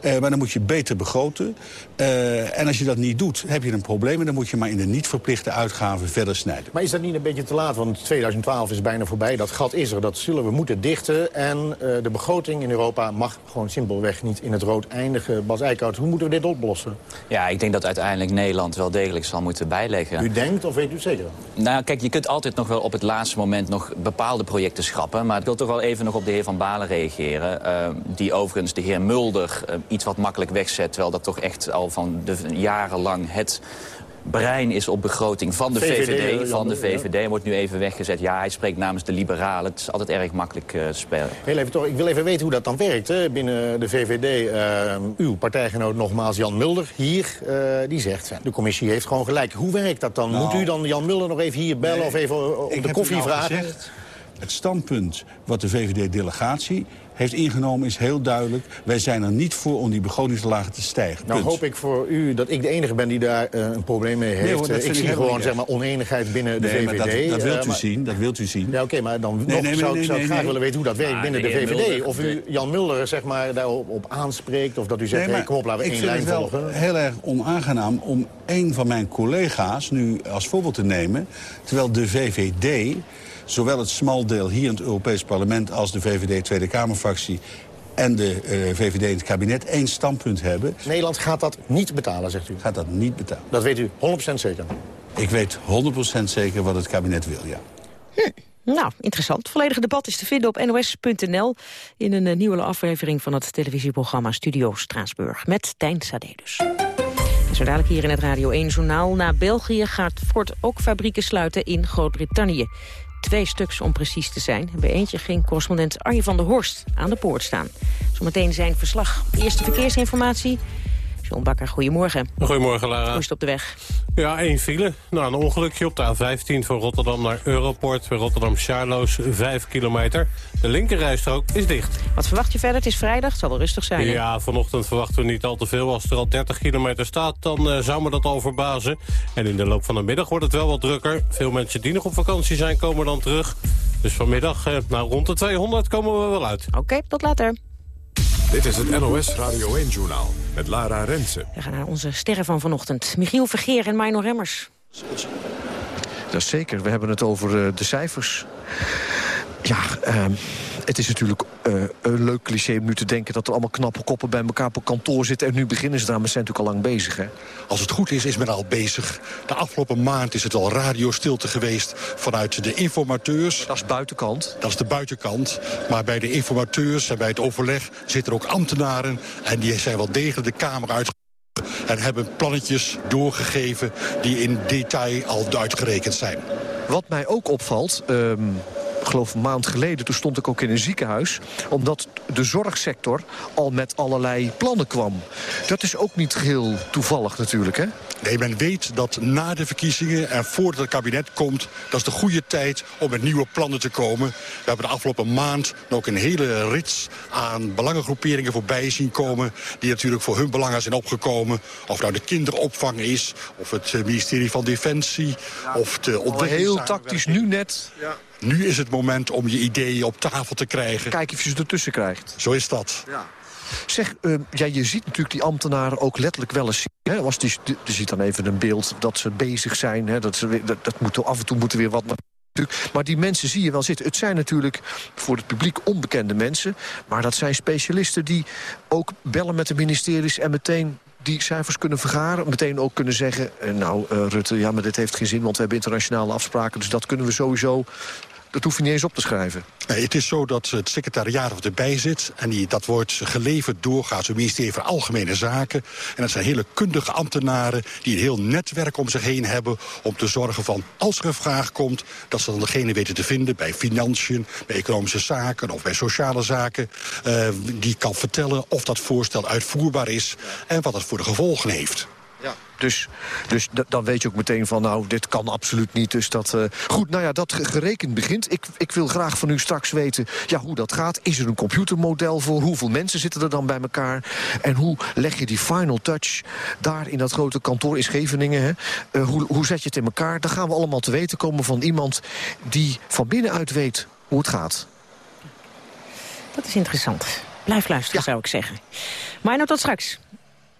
Uh, maar dan moet je beter begroten. Uh, en als je dat niet doet, heb je een probleem. En dan moet je maar in de niet verplichte uitgaven verder snijden. Maar is dat niet een beetje te laat? Want 2012 is bijna voorbij. Dat gat is er. Dat zullen we moeten dichten. En uh, de begroting in Europa mag gewoon simpelweg niet in het rood eindigen. Bas Eickhout, hoe moeten we dit oplossen? Ja, ik denk dat uiteindelijk Nederland wel degelijk zal moeten bijleggen. U denkt of weet u zeker? Nou, kijk, je kunt altijd nog wel op het laatste moment nog bepaalde projecten schrappen. Maar ik wil toch wel even nog op de heer Van Balen reageren. Uh, die overigens de heer Mulder uh, iets wat makkelijk wegzet. Terwijl dat toch echt al van de, jarenlang het brein is op begroting van de VVD. VVD van de VVD ja. wordt nu even weggezet. Ja, hij spreekt namens de liberalen. Het is altijd erg makkelijk uh, spelen. Heel even toch, ik wil even weten hoe dat dan werkt hè, binnen de VVD. Uh, uw partijgenoot nogmaals, Jan Mulder, hier, uh, die zegt... de commissie heeft gewoon gelijk. Hoe werkt dat dan? Nou, Moet u dan Jan Mulder nog even hier bellen nee, of even op de koffie vragen? Gezegd, het standpunt wat de VVD-delegatie heeft ingenomen is heel duidelijk. Wij zijn er niet voor om die begrotingslagen te stijgen. Nou Punt. hoop ik voor u dat ik de enige ben die daar uh, een probleem mee heeft. Nee, hoor, ik zie gewoon zeg maar, oneenigheid binnen de nee, VVD. Dat, dat wilt u uh, zien, dat wilt u zien. Ja, oké, okay, maar dan nee, nog nee, zou, nee, zou ik graag willen weten hoe dat werkt Ah, binnen de, VVD. Mulder, of u Jan Mulder zeg maar, daarop op aanspreekt of dat u zegt, hey, kom op, laten we ik één lijn vind het volgen. wel heel erg onaangenaam om een van mijn collega's nu als voorbeeld te nemen... terwijl de VVD zowel het smaldeel hier in het Europees Parlement... als de VVD Tweede En de uh, VVD in het kabinet één standpunt hebben. Nederland gaat dat niet betalen, zegt u? Gaat dat niet betalen. Dat weet u 100% zeker? Ik weet 100% zeker wat het kabinet wil, ja. Hm. Nou, interessant. Volledige debat is te vinden op nos.nl... in een uh, nieuwe aflevering van het televisieprogramma Studio Straatsburg. Met Tijn Sade dus. Zo dadelijk hier in het Radio 1-journaal. Na België gaat Ford ook fabrieken sluiten in Groot-Brittannië twee stuks om precies te zijn. Bij eentje ging correspondent Arje van der Horst aan de poort staan. Zometeen zijn verslag. Eerste verkeersinformatie. John Bakker, goedemorgen. Goedemorgen, Lara. Hoe is het op de weg? Ja, één file. Na een ongelukje op de A15 van Rotterdam naar Europort... bij Rotterdam-Charloes, 5 kilometer. De linkerrijstrook is dicht. Wat verwacht je verder? Het is vrijdag, het zal wel rustig zijn. Hè? Ja, vanochtend verwachten we niet al te veel. Als er al 30 kilometer staat, dan uh, zou me dat al verbazen. En in de loop van de middag wordt het wel wat drukker. Veel mensen die nog op vakantie zijn, komen dan terug. Dus vanmiddag, uh, nou, rond de 200 komen we wel uit. Oké, okay, tot later. Dit is het NOS Radio 1-journaal met Lara Rensen. We gaan naar onze sterren van vanochtend. Michiel Vergeer en Mino Remmers. Dat is zeker. We hebben het over uh, de cijfers. Ja, uh, het is natuurlijk uh, een leuk cliché om nu te denken... dat er allemaal knappe koppen bij elkaar op kantoor zitten... en nu beginnen ze daar, maar zijn natuurlijk al lang bezig. Hè? Als het goed is, is men al bezig. De afgelopen maand is het al radiostilte geweest vanuit de informateurs. Dat is buitenkant. Dat is de buitenkant. Maar bij de informateurs en bij het overleg zitten er ook ambtenaren... en die zijn wel degelijk de Kamer uit en hebben plannetjes doorgegeven die in detail al uitgerekend zijn. Wat mij ook opvalt... Um ik geloof een maand geleden, toen stond ik ook in een ziekenhuis... omdat de zorgsector al met allerlei plannen kwam. Dat is ook niet heel toevallig natuurlijk, hè? Nee, men weet dat na de verkiezingen en voordat het kabinet komt... dat is de goede tijd om met nieuwe plannen te komen. We hebben de afgelopen maand ook een hele rits aan belangengroeperingen voorbij zien komen... die natuurlijk voor hun belangen zijn opgekomen. Of nou de kinderopvang is, of het ministerie van Defensie... of de Heel tactisch, nu net. Ja. Nu is het moment om je ideeën op tafel te krijgen. Kijken of je ze ertussen krijgt. Zo is dat. Ja. Zeg, uh, ja, je ziet natuurlijk die ambtenaren ook letterlijk wel eens... Hè, als je ziet dan even een beeld dat ze bezig zijn. Hè, dat ze, dat, dat moet, af en toe moeten weer wat... Maar die mensen zie je wel zitten. Het zijn natuurlijk voor het publiek onbekende mensen. Maar dat zijn specialisten die ook bellen met de ministeries... en meteen die cijfers kunnen vergaren. Meteen ook kunnen zeggen, nou uh, Rutte, ja, maar dit heeft geen zin... want we hebben internationale afspraken, dus dat kunnen we sowieso dat hoef je niet eens op te schrijven. Nee, het is zo dat het secretariaat erbij zit... en die, dat wordt geleverd doorgaans het ministerie van Algemene Zaken. En dat zijn hele kundige ambtenaren die een heel netwerk om zich heen hebben... om te zorgen van, als er een vraag komt... dat ze dan degene weten te vinden bij financiën, bij economische zaken... of bij sociale zaken, uh, die kan vertellen of dat voorstel uitvoerbaar is... en wat dat voor de gevolgen heeft. Dus, dus dan weet je ook meteen van, nou, dit kan absoluut niet. Dus dat, uh, goed, nou ja, dat gerekend begint. Ik, ik wil graag van u straks weten ja, hoe dat gaat. Is er een computermodel voor? Hoeveel mensen zitten er dan bij elkaar? En hoe leg je die final touch daar in dat grote kantoor in Scheveningen? Hè? Uh, hoe, hoe zet je het in elkaar? Dan gaan we allemaal te weten komen van iemand die van binnenuit weet hoe het gaat. Dat is interessant. Blijf luisteren, zou ik zeggen. Maar nou tot straks.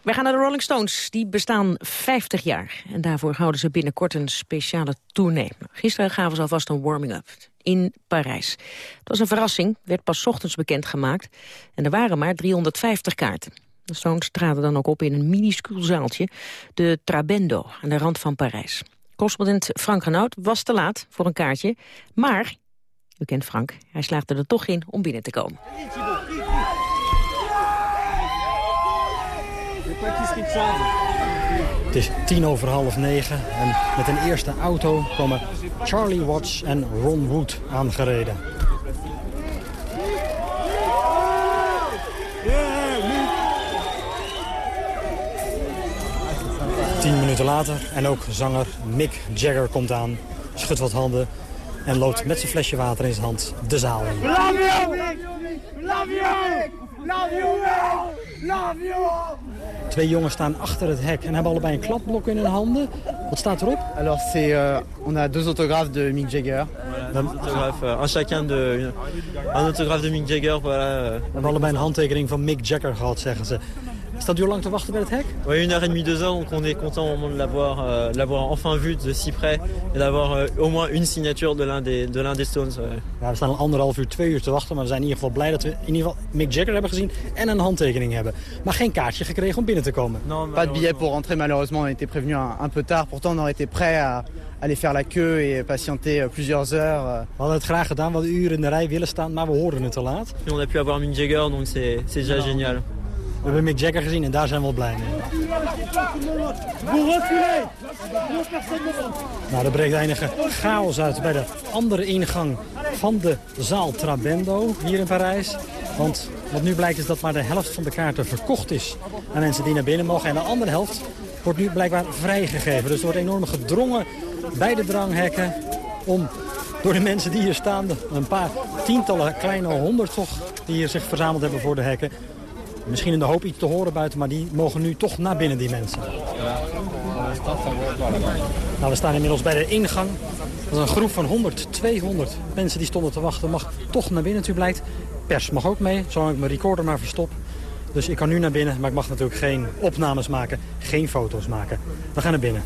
We gaan naar de Rolling Stones. Die bestaan 50 jaar. En daarvoor houden ze binnenkort een speciale tournee. Gisteren gaven ze alvast een warming-up in Parijs. Het was een verrassing, werd pas ochtends bekendgemaakt. En er waren maar 350 kaarten. De Stones traden dan ook op in een minuscuul zaaltje. De Trabendo, aan de rand van Parijs. Correspondent Frank Renaud was te laat voor een kaartje. Maar, u kent Frank, hij slaagde er toch in om binnen te komen. Het is tien over half negen en met een eerste auto komen Charlie Watts en Ron Wood aangereden. Tien minuten later en ook zanger Mick Jagger komt aan, schudt wat handen en loopt met zijn flesje water in zijn hand de zaal in. Love you! Love you! Love you! Love you! Twee jongens staan achter het hek en hebben allebei een kladblok in hun handen. Wat staat erop? Alors c'est euh, on a deux autographes de Mick Jagger. Voilà, autographe, euh, un chacun de un autographe de Mick Jagger, voilà. We hebben allebei een handtekening van Mick Jagger gehad, zeggen ze. Staat al lang te wachten bij het hek? Oui, une heure et demie, deux heures, donc on est content au moment de l'avoir euh, l'avoir enfin vu de si près et d'avoir euh, au moins une signature de l'un des, de l'un des Stones. Ouais. Ja, we staan al anderhalf uur, twee uur te wachten, maar we zijn in ieder geval blij dat we in ieder geval Mick Jagger hebben gezien en een handtekening hebben. Maar geen kaartje gekregen om binnen te komen. Non, Pas de billet pour rentrer malheureusement, on était prévenu un, un peu tard, pourtant on aurait été prêt à aller faire la queue et patienter euh, plusieurs heures. We hadden het graag gedaan, we hadden uren in de rij willen staan, maar we hoorden het te laat. Et on a pu avoir Mick Jagger, donc c'est déjà génial. We hebben Mick Jagger gezien en daar zijn we wel blij mee. Nou, er breekt enige chaos uit bij de andere ingang van de zaal Trabendo hier in Parijs. Want wat nu blijkt is dat maar de helft van de kaarten verkocht is aan mensen die naar binnen mogen. En de andere helft wordt nu blijkbaar vrijgegeven. Dus er wordt enorm gedrongen bij de dranghekken om door de mensen die hier staan, een paar tientallen, kleine honderd toch, die hier zich verzameld hebben voor de hekken. Misschien in de hoop iets te horen buiten, maar die mogen nu toch naar binnen, die mensen. Nou, we staan inmiddels bij de ingang. Dat is een groep van 100, 200 mensen die stonden te wachten. Mag toch naar binnen, u blijkt. Pers mag ook mee, zolang ik mijn recorder maar verstop. Dus ik kan nu naar binnen, maar ik mag natuurlijk geen opnames maken, geen foto's maken. We gaan naar binnen.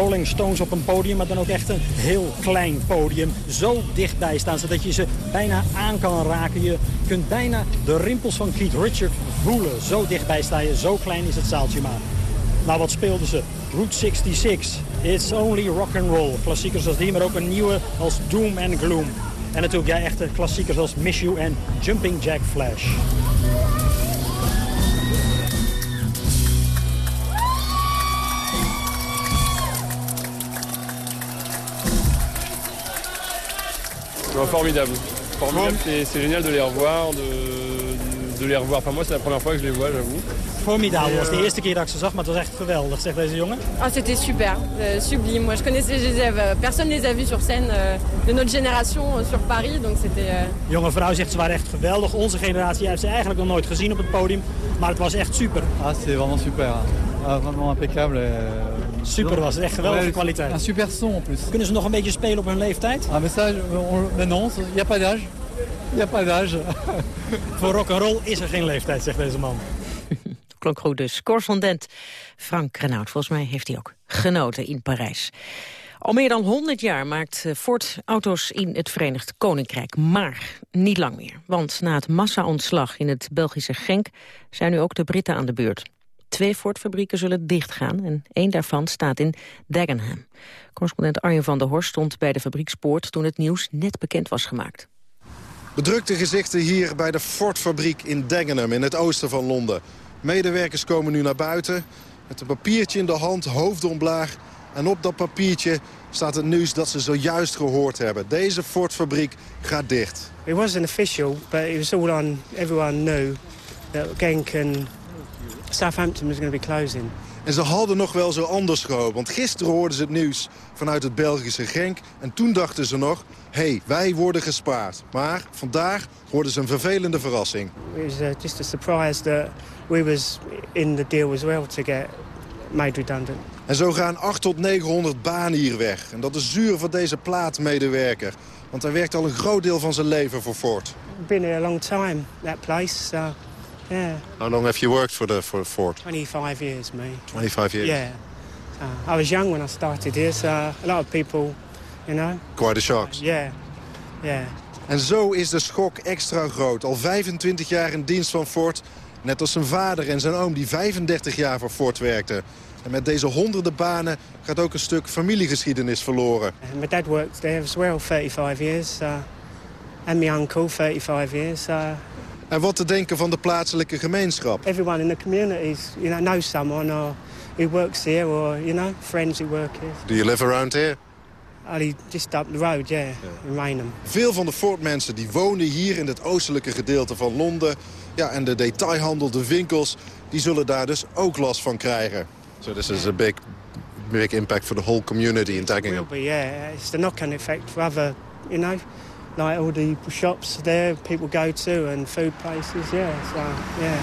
Rolling Stones op een podium, maar dan ook echt een heel klein podium. Zo dichtbij staan ze dat je ze bijna aan kan raken. Je kunt bijna de rimpels van Keith Richard voelen. Zo dichtbij sta je, zo klein is het zaaltje maar. Nou, wat speelden ze? Route 66, It's Only Rock and Roll. Klassiekers als die, maar ook een nieuwe als Doom and Gloom. En natuurlijk jij echte klassiekers als Miss You en Jumping Jack Flash. Formidable. Formidable, c'est génial de les revoir, de, de les revoir. Enfin moi c'est la première fois que je les vois, j'avoue. Formidabel was de eerste keer dat ik ze zag, maar het was echt geweldig, zegt deze jongen. Ah, c'était super, euh, sublime. Moi, je connaissais, je les avais, personne les a vus sur scène euh, de notre génération euh, sur Paris, donc c'était... Euh... Jonge vrouw zegt ze waren echt geweldig. Onze generatie heeft ze eigenlijk nog nooit gezien op het podium, maar het was echt super. Ah, c'est vraiment super. Ah, vraiment impeccable. Et... Super was het, echt geweldige ouais, kwaliteit. Un super son en plus. Kunnen ze nog een beetje spelen op hun leeftijd? Ah, mais ça, on, mais non, il n'y a pas d'âge. Il n'y a pas d'âge. Voor rock'n'roll is er geen leeftijd, zegt deze man. Klonk goed dus. Correspondent Frank Renaud. Volgens mij heeft hij ook genoten in Parijs. Al meer dan 100 jaar maakt Ford auto's in het Verenigd Koninkrijk. Maar niet lang meer. Want na het massa-ontslag in het Belgische Genk... zijn nu ook de Britten aan de beurt. Twee Ford-fabrieken zullen dichtgaan en één daarvan staat in Dagenham. Correspondent Arjen van der Horst stond bij de fabriekspoort... toen het nieuws net bekend was gemaakt. Bedrukte gezichten hier bij de Ford-fabriek in Dagenham in het oosten van Londen. Medewerkers komen nu naar buiten met een papiertje in de hand, hoofd omlaag. En op dat papiertje staat het nieuws dat ze zojuist gehoord hebben. Deze Ford-fabriek gaat dicht. It wasn't official, but it was all on. Everyone knew that Genk and Southampton was going to be closing. En ze hadden nog wel zo anders gehoopt. Want gisteren hoorden ze het nieuws vanuit het Belgische Genk. En toen dachten ze nog, hé, hey, wij worden gespaard. Maar vandaag hoorden ze een vervelende verrassing. It was uh, just a surprise that we was in the deal as well to get made redundant. En zo gaan 8 tot 900 banen hier weg. En dat is zuur voor deze plaatmedewerker. Want hij werkt al een groot deel van zijn leven voor Ford. Been here a long time, that place. So, yeah. How long have you worked for, the, for Ford? 25 years, me. 25 years? Yeah. Uh, I was young when I started here, so a lot of people, you know... Quite a shock. Yeah, yeah. En zo is de schok extra groot. Al 25 jaar in dienst van Ford Net als zijn vader en zijn oom die 35 jaar voor Ford werkten. En met deze honderden banen gaat ook een stuk familiegeschiedenis verloren. My dad worked there as well 35 years. Uh, and my uncle 35 years. Uh, en wat te denken van de plaatselijke gemeenschap? Everyone in the communities, you know, knows someone or who works here or, you know, friends who work here. Do you live around here? Ali, just up the road, yeah, in Raynham. Veel van de Ford-mensen die wonen hier in het oostelijke gedeelte van Londen. Ja, en de detailhandel, de winkels, die zullen daar dus ook last van krijgen. So this is a big, big impact for the whole community in Dagenham. It will be, yeah. It's the knock-on effect for other, you know, all the shops there people go to and food places, yeah. So, yeah.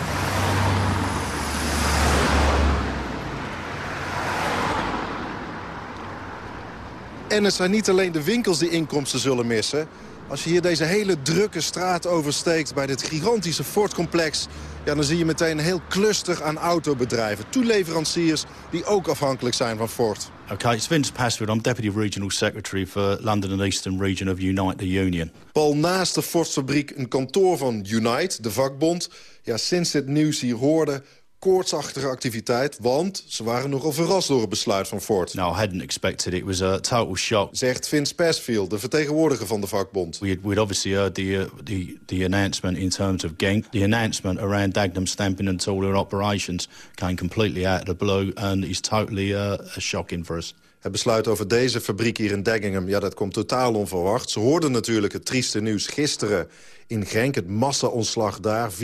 En het zijn niet alleen de winkels die inkomsten zullen missen. Als je hier deze hele drukke straat oversteekt bij dit gigantische Ford-complex... Ja, dan zie je meteen een heel cluster aan autobedrijven. Toeleveranciers die ook afhankelijk zijn van Ford. Okay, it's Vince Passwood. I'm Deputy Regional Secretary for London and Eastern Region of Unite the Union. Paul naast de Ford-fabriek een kantoor van Unite, de vakbond. Ja, sinds dit nieuws hier hoorde koortsachtige activiteit, want ze waren nogal verrast door het besluit van Ford. No, I hadn't expected it. It was a total shock. Zegt Vince Passfield, de vertegenwoordiger van de vakbond. We had, we'd obviously heard the, uh, the, the announcement in terms of Genk. The announcement around Dagenham stamping and all their operations came completely out of the blue and is totally uh, shocking for us. Het besluit over deze fabriek hier in Dagenham, ja, dat komt totaal onverwacht. Ze hoorden natuurlijk het trieste nieuws gisteren in Genk. Het massa-ontslag daar, 4.300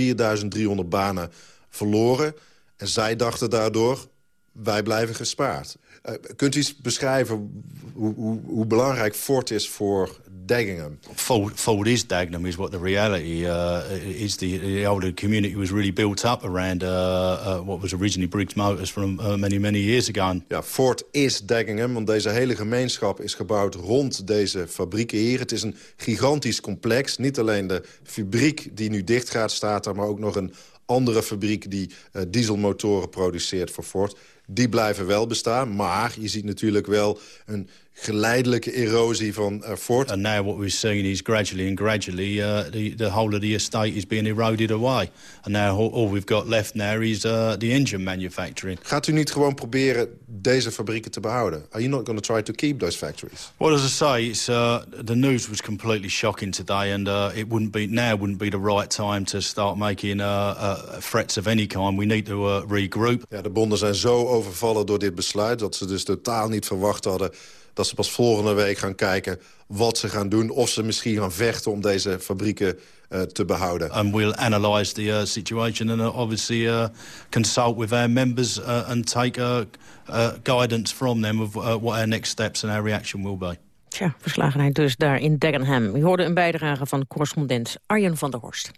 banen verloren. En zij dachten daardoor, wij blijven gespaard. Uh, kunt u eens beschrijven hoe, hoe, hoe, belangrijk Ford is voor Dagenham? Ford, Ford is Dagenham, is what the reality uh, is. The, the older community was really built up around uh, uh what was originally Briggs Motors from uh, many, many years ago. Ja, Ford is Dagenham, want deze hele gemeenschap is gebouwd rond deze fabrieken hier. Het is een gigantisch complex. Niet alleen de fabriek die nu dicht gaat staat er, maar ook nog een andere fabriek die uh, dieselmotoren produceert voor Ford. Die blijven wel bestaan, maar je ziet natuurlijk wel een geleidelijke erosie van uh, Ford. And now what we're seeing is gradually and gradually uh, the, the whole of the estate is being eroded away. And now all, all we've got left now is uh, the engine manufacturing. Gaat u niet gewoon proberen deze fabrieken te behouden? Are you not going to try to keep those factories? Well, as I say, it's, uh, the news was completely shocking today, and uh, it wouldn't be now wouldn't be the right time to start making uh, uh, threats of any kind. We need to uh, regroup. Ja, de bonden zijn zo overvallen door dit besluit dat ze dus totaal niet verwacht hadden dat ze pas volgende week gaan kijken wat ze gaan doen. Of ze misschien gaan vechten om deze fabrieken uh, te behouden. And we'll analyse the uh, situation and uh, obviously uh, consult with our members uh, and take uh, guidance from them of what our next steps and our reaction will be. Tja, verslagenheid dus daar in Dagenham. U hoorde een bijdrage van correspondent Arjen van der Horst.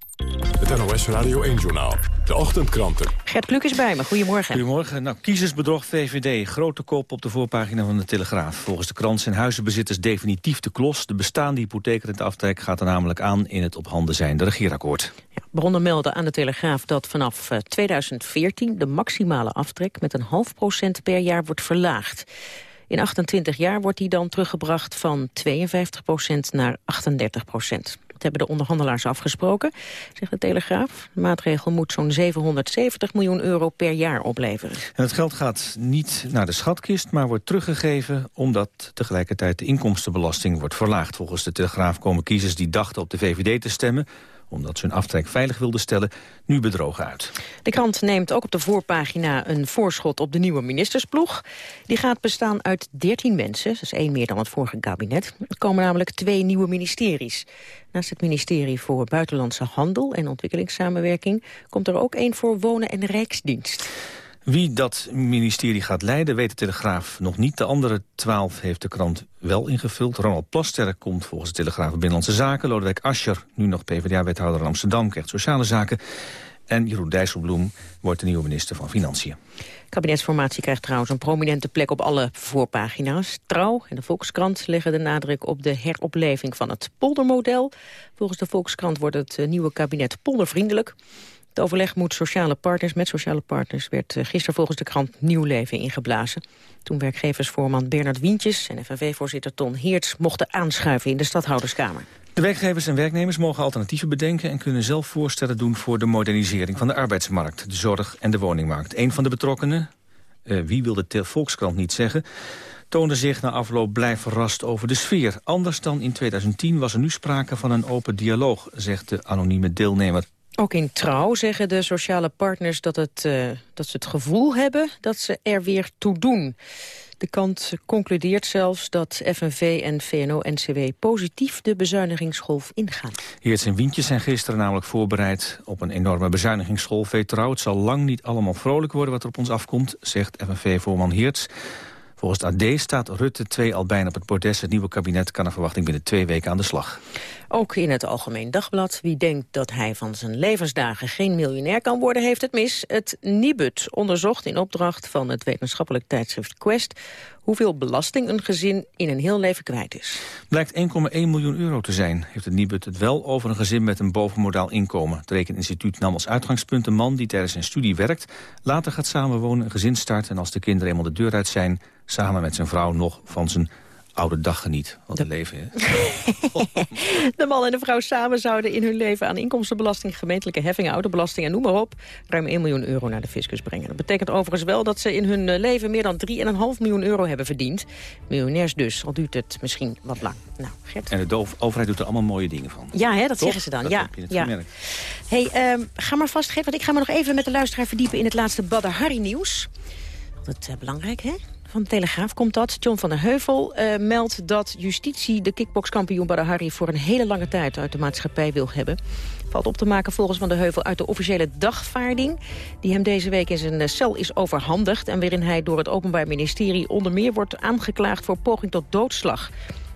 Het NOS Radio 1-journaal. De ochtendkranten. Gert Kluk is bij me. Goedemorgen. Goedemorgen. Nou, kiezersbedrog VVD. Grote kop op de voorpagina van de Telegraaf. Volgens de krant zijn huizenbezitters definitief de klos. De bestaande hypotheekrenteaftrek gaat er namelijk aan... in het op handen zijnde regeerakkoord. Ja, bronnen melden aan de Telegraaf dat vanaf 2014... Eh, de maximale aftrek met een half procent per jaar wordt verlaagd. In 28 jaar wordt die dan teruggebracht van 52% naar 38 procent. Dat hebben de onderhandelaars afgesproken, zegt de Telegraaf. De maatregel moet zo'n 770 miljoen euro per jaar opleveren. En het geld gaat niet naar de schatkist, maar wordt teruggegeven... omdat tegelijkertijd de inkomstenbelasting wordt verlaagd. Volgens de Telegraaf komen kiezers die dachten op de VVD te stemmen omdat ze hun aftrek veilig wilden stellen, nu bedrogen uit. De krant neemt ook op de voorpagina een voorschot op de nieuwe ministersploeg. Die gaat bestaan uit 13 mensen, dat is één meer dan het vorige kabinet. Er komen namelijk twee nieuwe ministeries. Naast het ministerie voor Buitenlandse Handel en Ontwikkelingssamenwerking... komt er ook één voor Wonen en Rijksdienst. Wie dat ministerie gaat leiden, weet de Telegraaf nog niet. De andere twaalf heeft de krant wel ingevuld. Ronald Plasterk komt volgens de Telegraaf Binnenlandse Zaken. Lodewijk Asscher, nu nog PvdA-wethouder in Amsterdam, krijgt sociale zaken. En Jeroen Dijsselbloem wordt de nieuwe minister van Financiën. Kabinetsformatie krijgt trouwens een prominente plek op alle voorpagina's. Trouw en de Volkskrant leggen de nadruk op de heropleving van het poldermodel. Volgens de Volkskrant wordt het eh, nieuwe kabinet poldervriendelijk. Het overleg moet sociale partners, met sociale partners werd eh, gisteren volgens de krant Nieuw Leven ingeblazen. Toen werkgeversvoorman Bernard Wientjes en FNV-voorzitter Ton Heerts mochten aanschuiven in de stadhouderskamer. De werkgevers en werknemers mogen alternatieven bedenken... en kunnen zelf voorstellen doen voor de modernisering van de arbeidsmarkt... de zorg en de woningmarkt. Een van de betrokkenen, uh, wie wil de Volkskrant niet zeggen... toonde zich na afloop blij verrast over de sfeer. Anders dan in 2010 was er nu sprake van een open dialoog... zegt de anonieme deelnemer. Ook in Trouw zeggen de sociale partners dat, het, uh, dat ze het gevoel hebben dat ze er weer toe doen. De kant concludeert zelfs dat FNV en VNO-NCW positief de bezuinigingsgolf ingaan. Heerts en Wientjes zijn gisteren namelijk voorbereid op een enorme bezuinigingsgolf. Trouw, het zal lang niet allemaal vrolijk worden wat er op ons afkomt, zegt FNV-voorman Heerts. Volgens het AD staat Rutte 2 al bijna op het bordes. Het nieuwe kabinet kan naar verwachting binnen twee weken aan de slag. Ook in het Algemeen Dagblad. Wie denkt dat hij van zijn levensdagen geen miljonair kan worden, heeft het mis. Het Nibud onderzocht in opdracht van het wetenschappelijk tijdschrift Quest... hoeveel belasting een gezin in een heel leven kwijt is. Blijkt 1,1 miljoen euro te zijn. Heeft het Nibud het wel over een gezin met een bovenmodaal inkomen. Het rekeninstituut nam als uitgangspunt een man die tijdens zijn studie werkt... later gaat samenwonen, een gezin start en als de kinderen eenmaal de deur uit zijn... samen met zijn vrouw nog van zijn oude dag geniet. Wat een leven, hè? de man en de vrouw samen zouden in hun leven aan inkomstenbelasting, gemeentelijke heffingen, autobelasting en noem maar op, ruim 1 miljoen euro naar de fiscus brengen. Dat betekent overigens wel dat ze in hun eh, leven meer dan 3,5 miljoen euro hebben verdiend. Miljonairs dus, al duurt het misschien wat lang. Nou, Gert. En de overheid doet er allemaal mooie dingen van. Ja, hè, dat zeggen ze dan. Dat ja, heb je het ja. gemerkt. Hey, um, ga maar vast, Gert, want ik ga me nog even met de luisteraar verdiepen in het laatste Badr Harry nieuws. Dat uh, belangrijk, hè? Van de Telegraaf komt dat. John van der Heuvel uh, meldt dat justitie de kickbokskampioen Badr Hari... voor een hele lange tijd uit de maatschappij wil hebben. Valt op te maken volgens Van der Heuvel uit de officiële dagvaarding... die hem deze week in zijn cel is overhandigd... en waarin hij door het Openbaar Ministerie onder meer wordt aangeklaagd... voor poging tot doodslag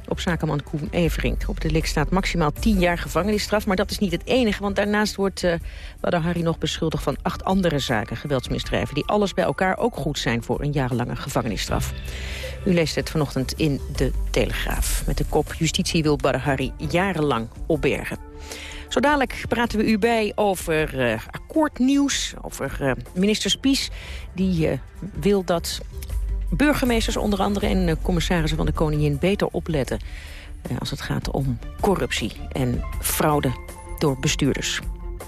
op zakenman Koen Everink. Op de lik staat maximaal 10 jaar gevangenisstraf. Maar dat is niet het enige, want daarnaast wordt uh, nog beschuldigd van acht andere zaken, geweldsmisdrijven, die alles bij elkaar ook goed zijn voor een jarenlange gevangenisstraf. U leest het vanochtend in de Telegraaf. Met de kop Justitie wil Badr jarenlang opbergen. Zo dadelijk praten we u bij over uh, akkoordnieuws, over uh, minister Spies. Die wil dat burgemeesters onder andere en uh, commissarissen van de Koningin beter opletten... Uh, als het gaat om corruptie en fraude door bestuurders.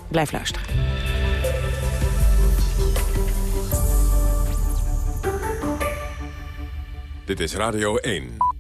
Blijf luisteren. Dit is Radio 1.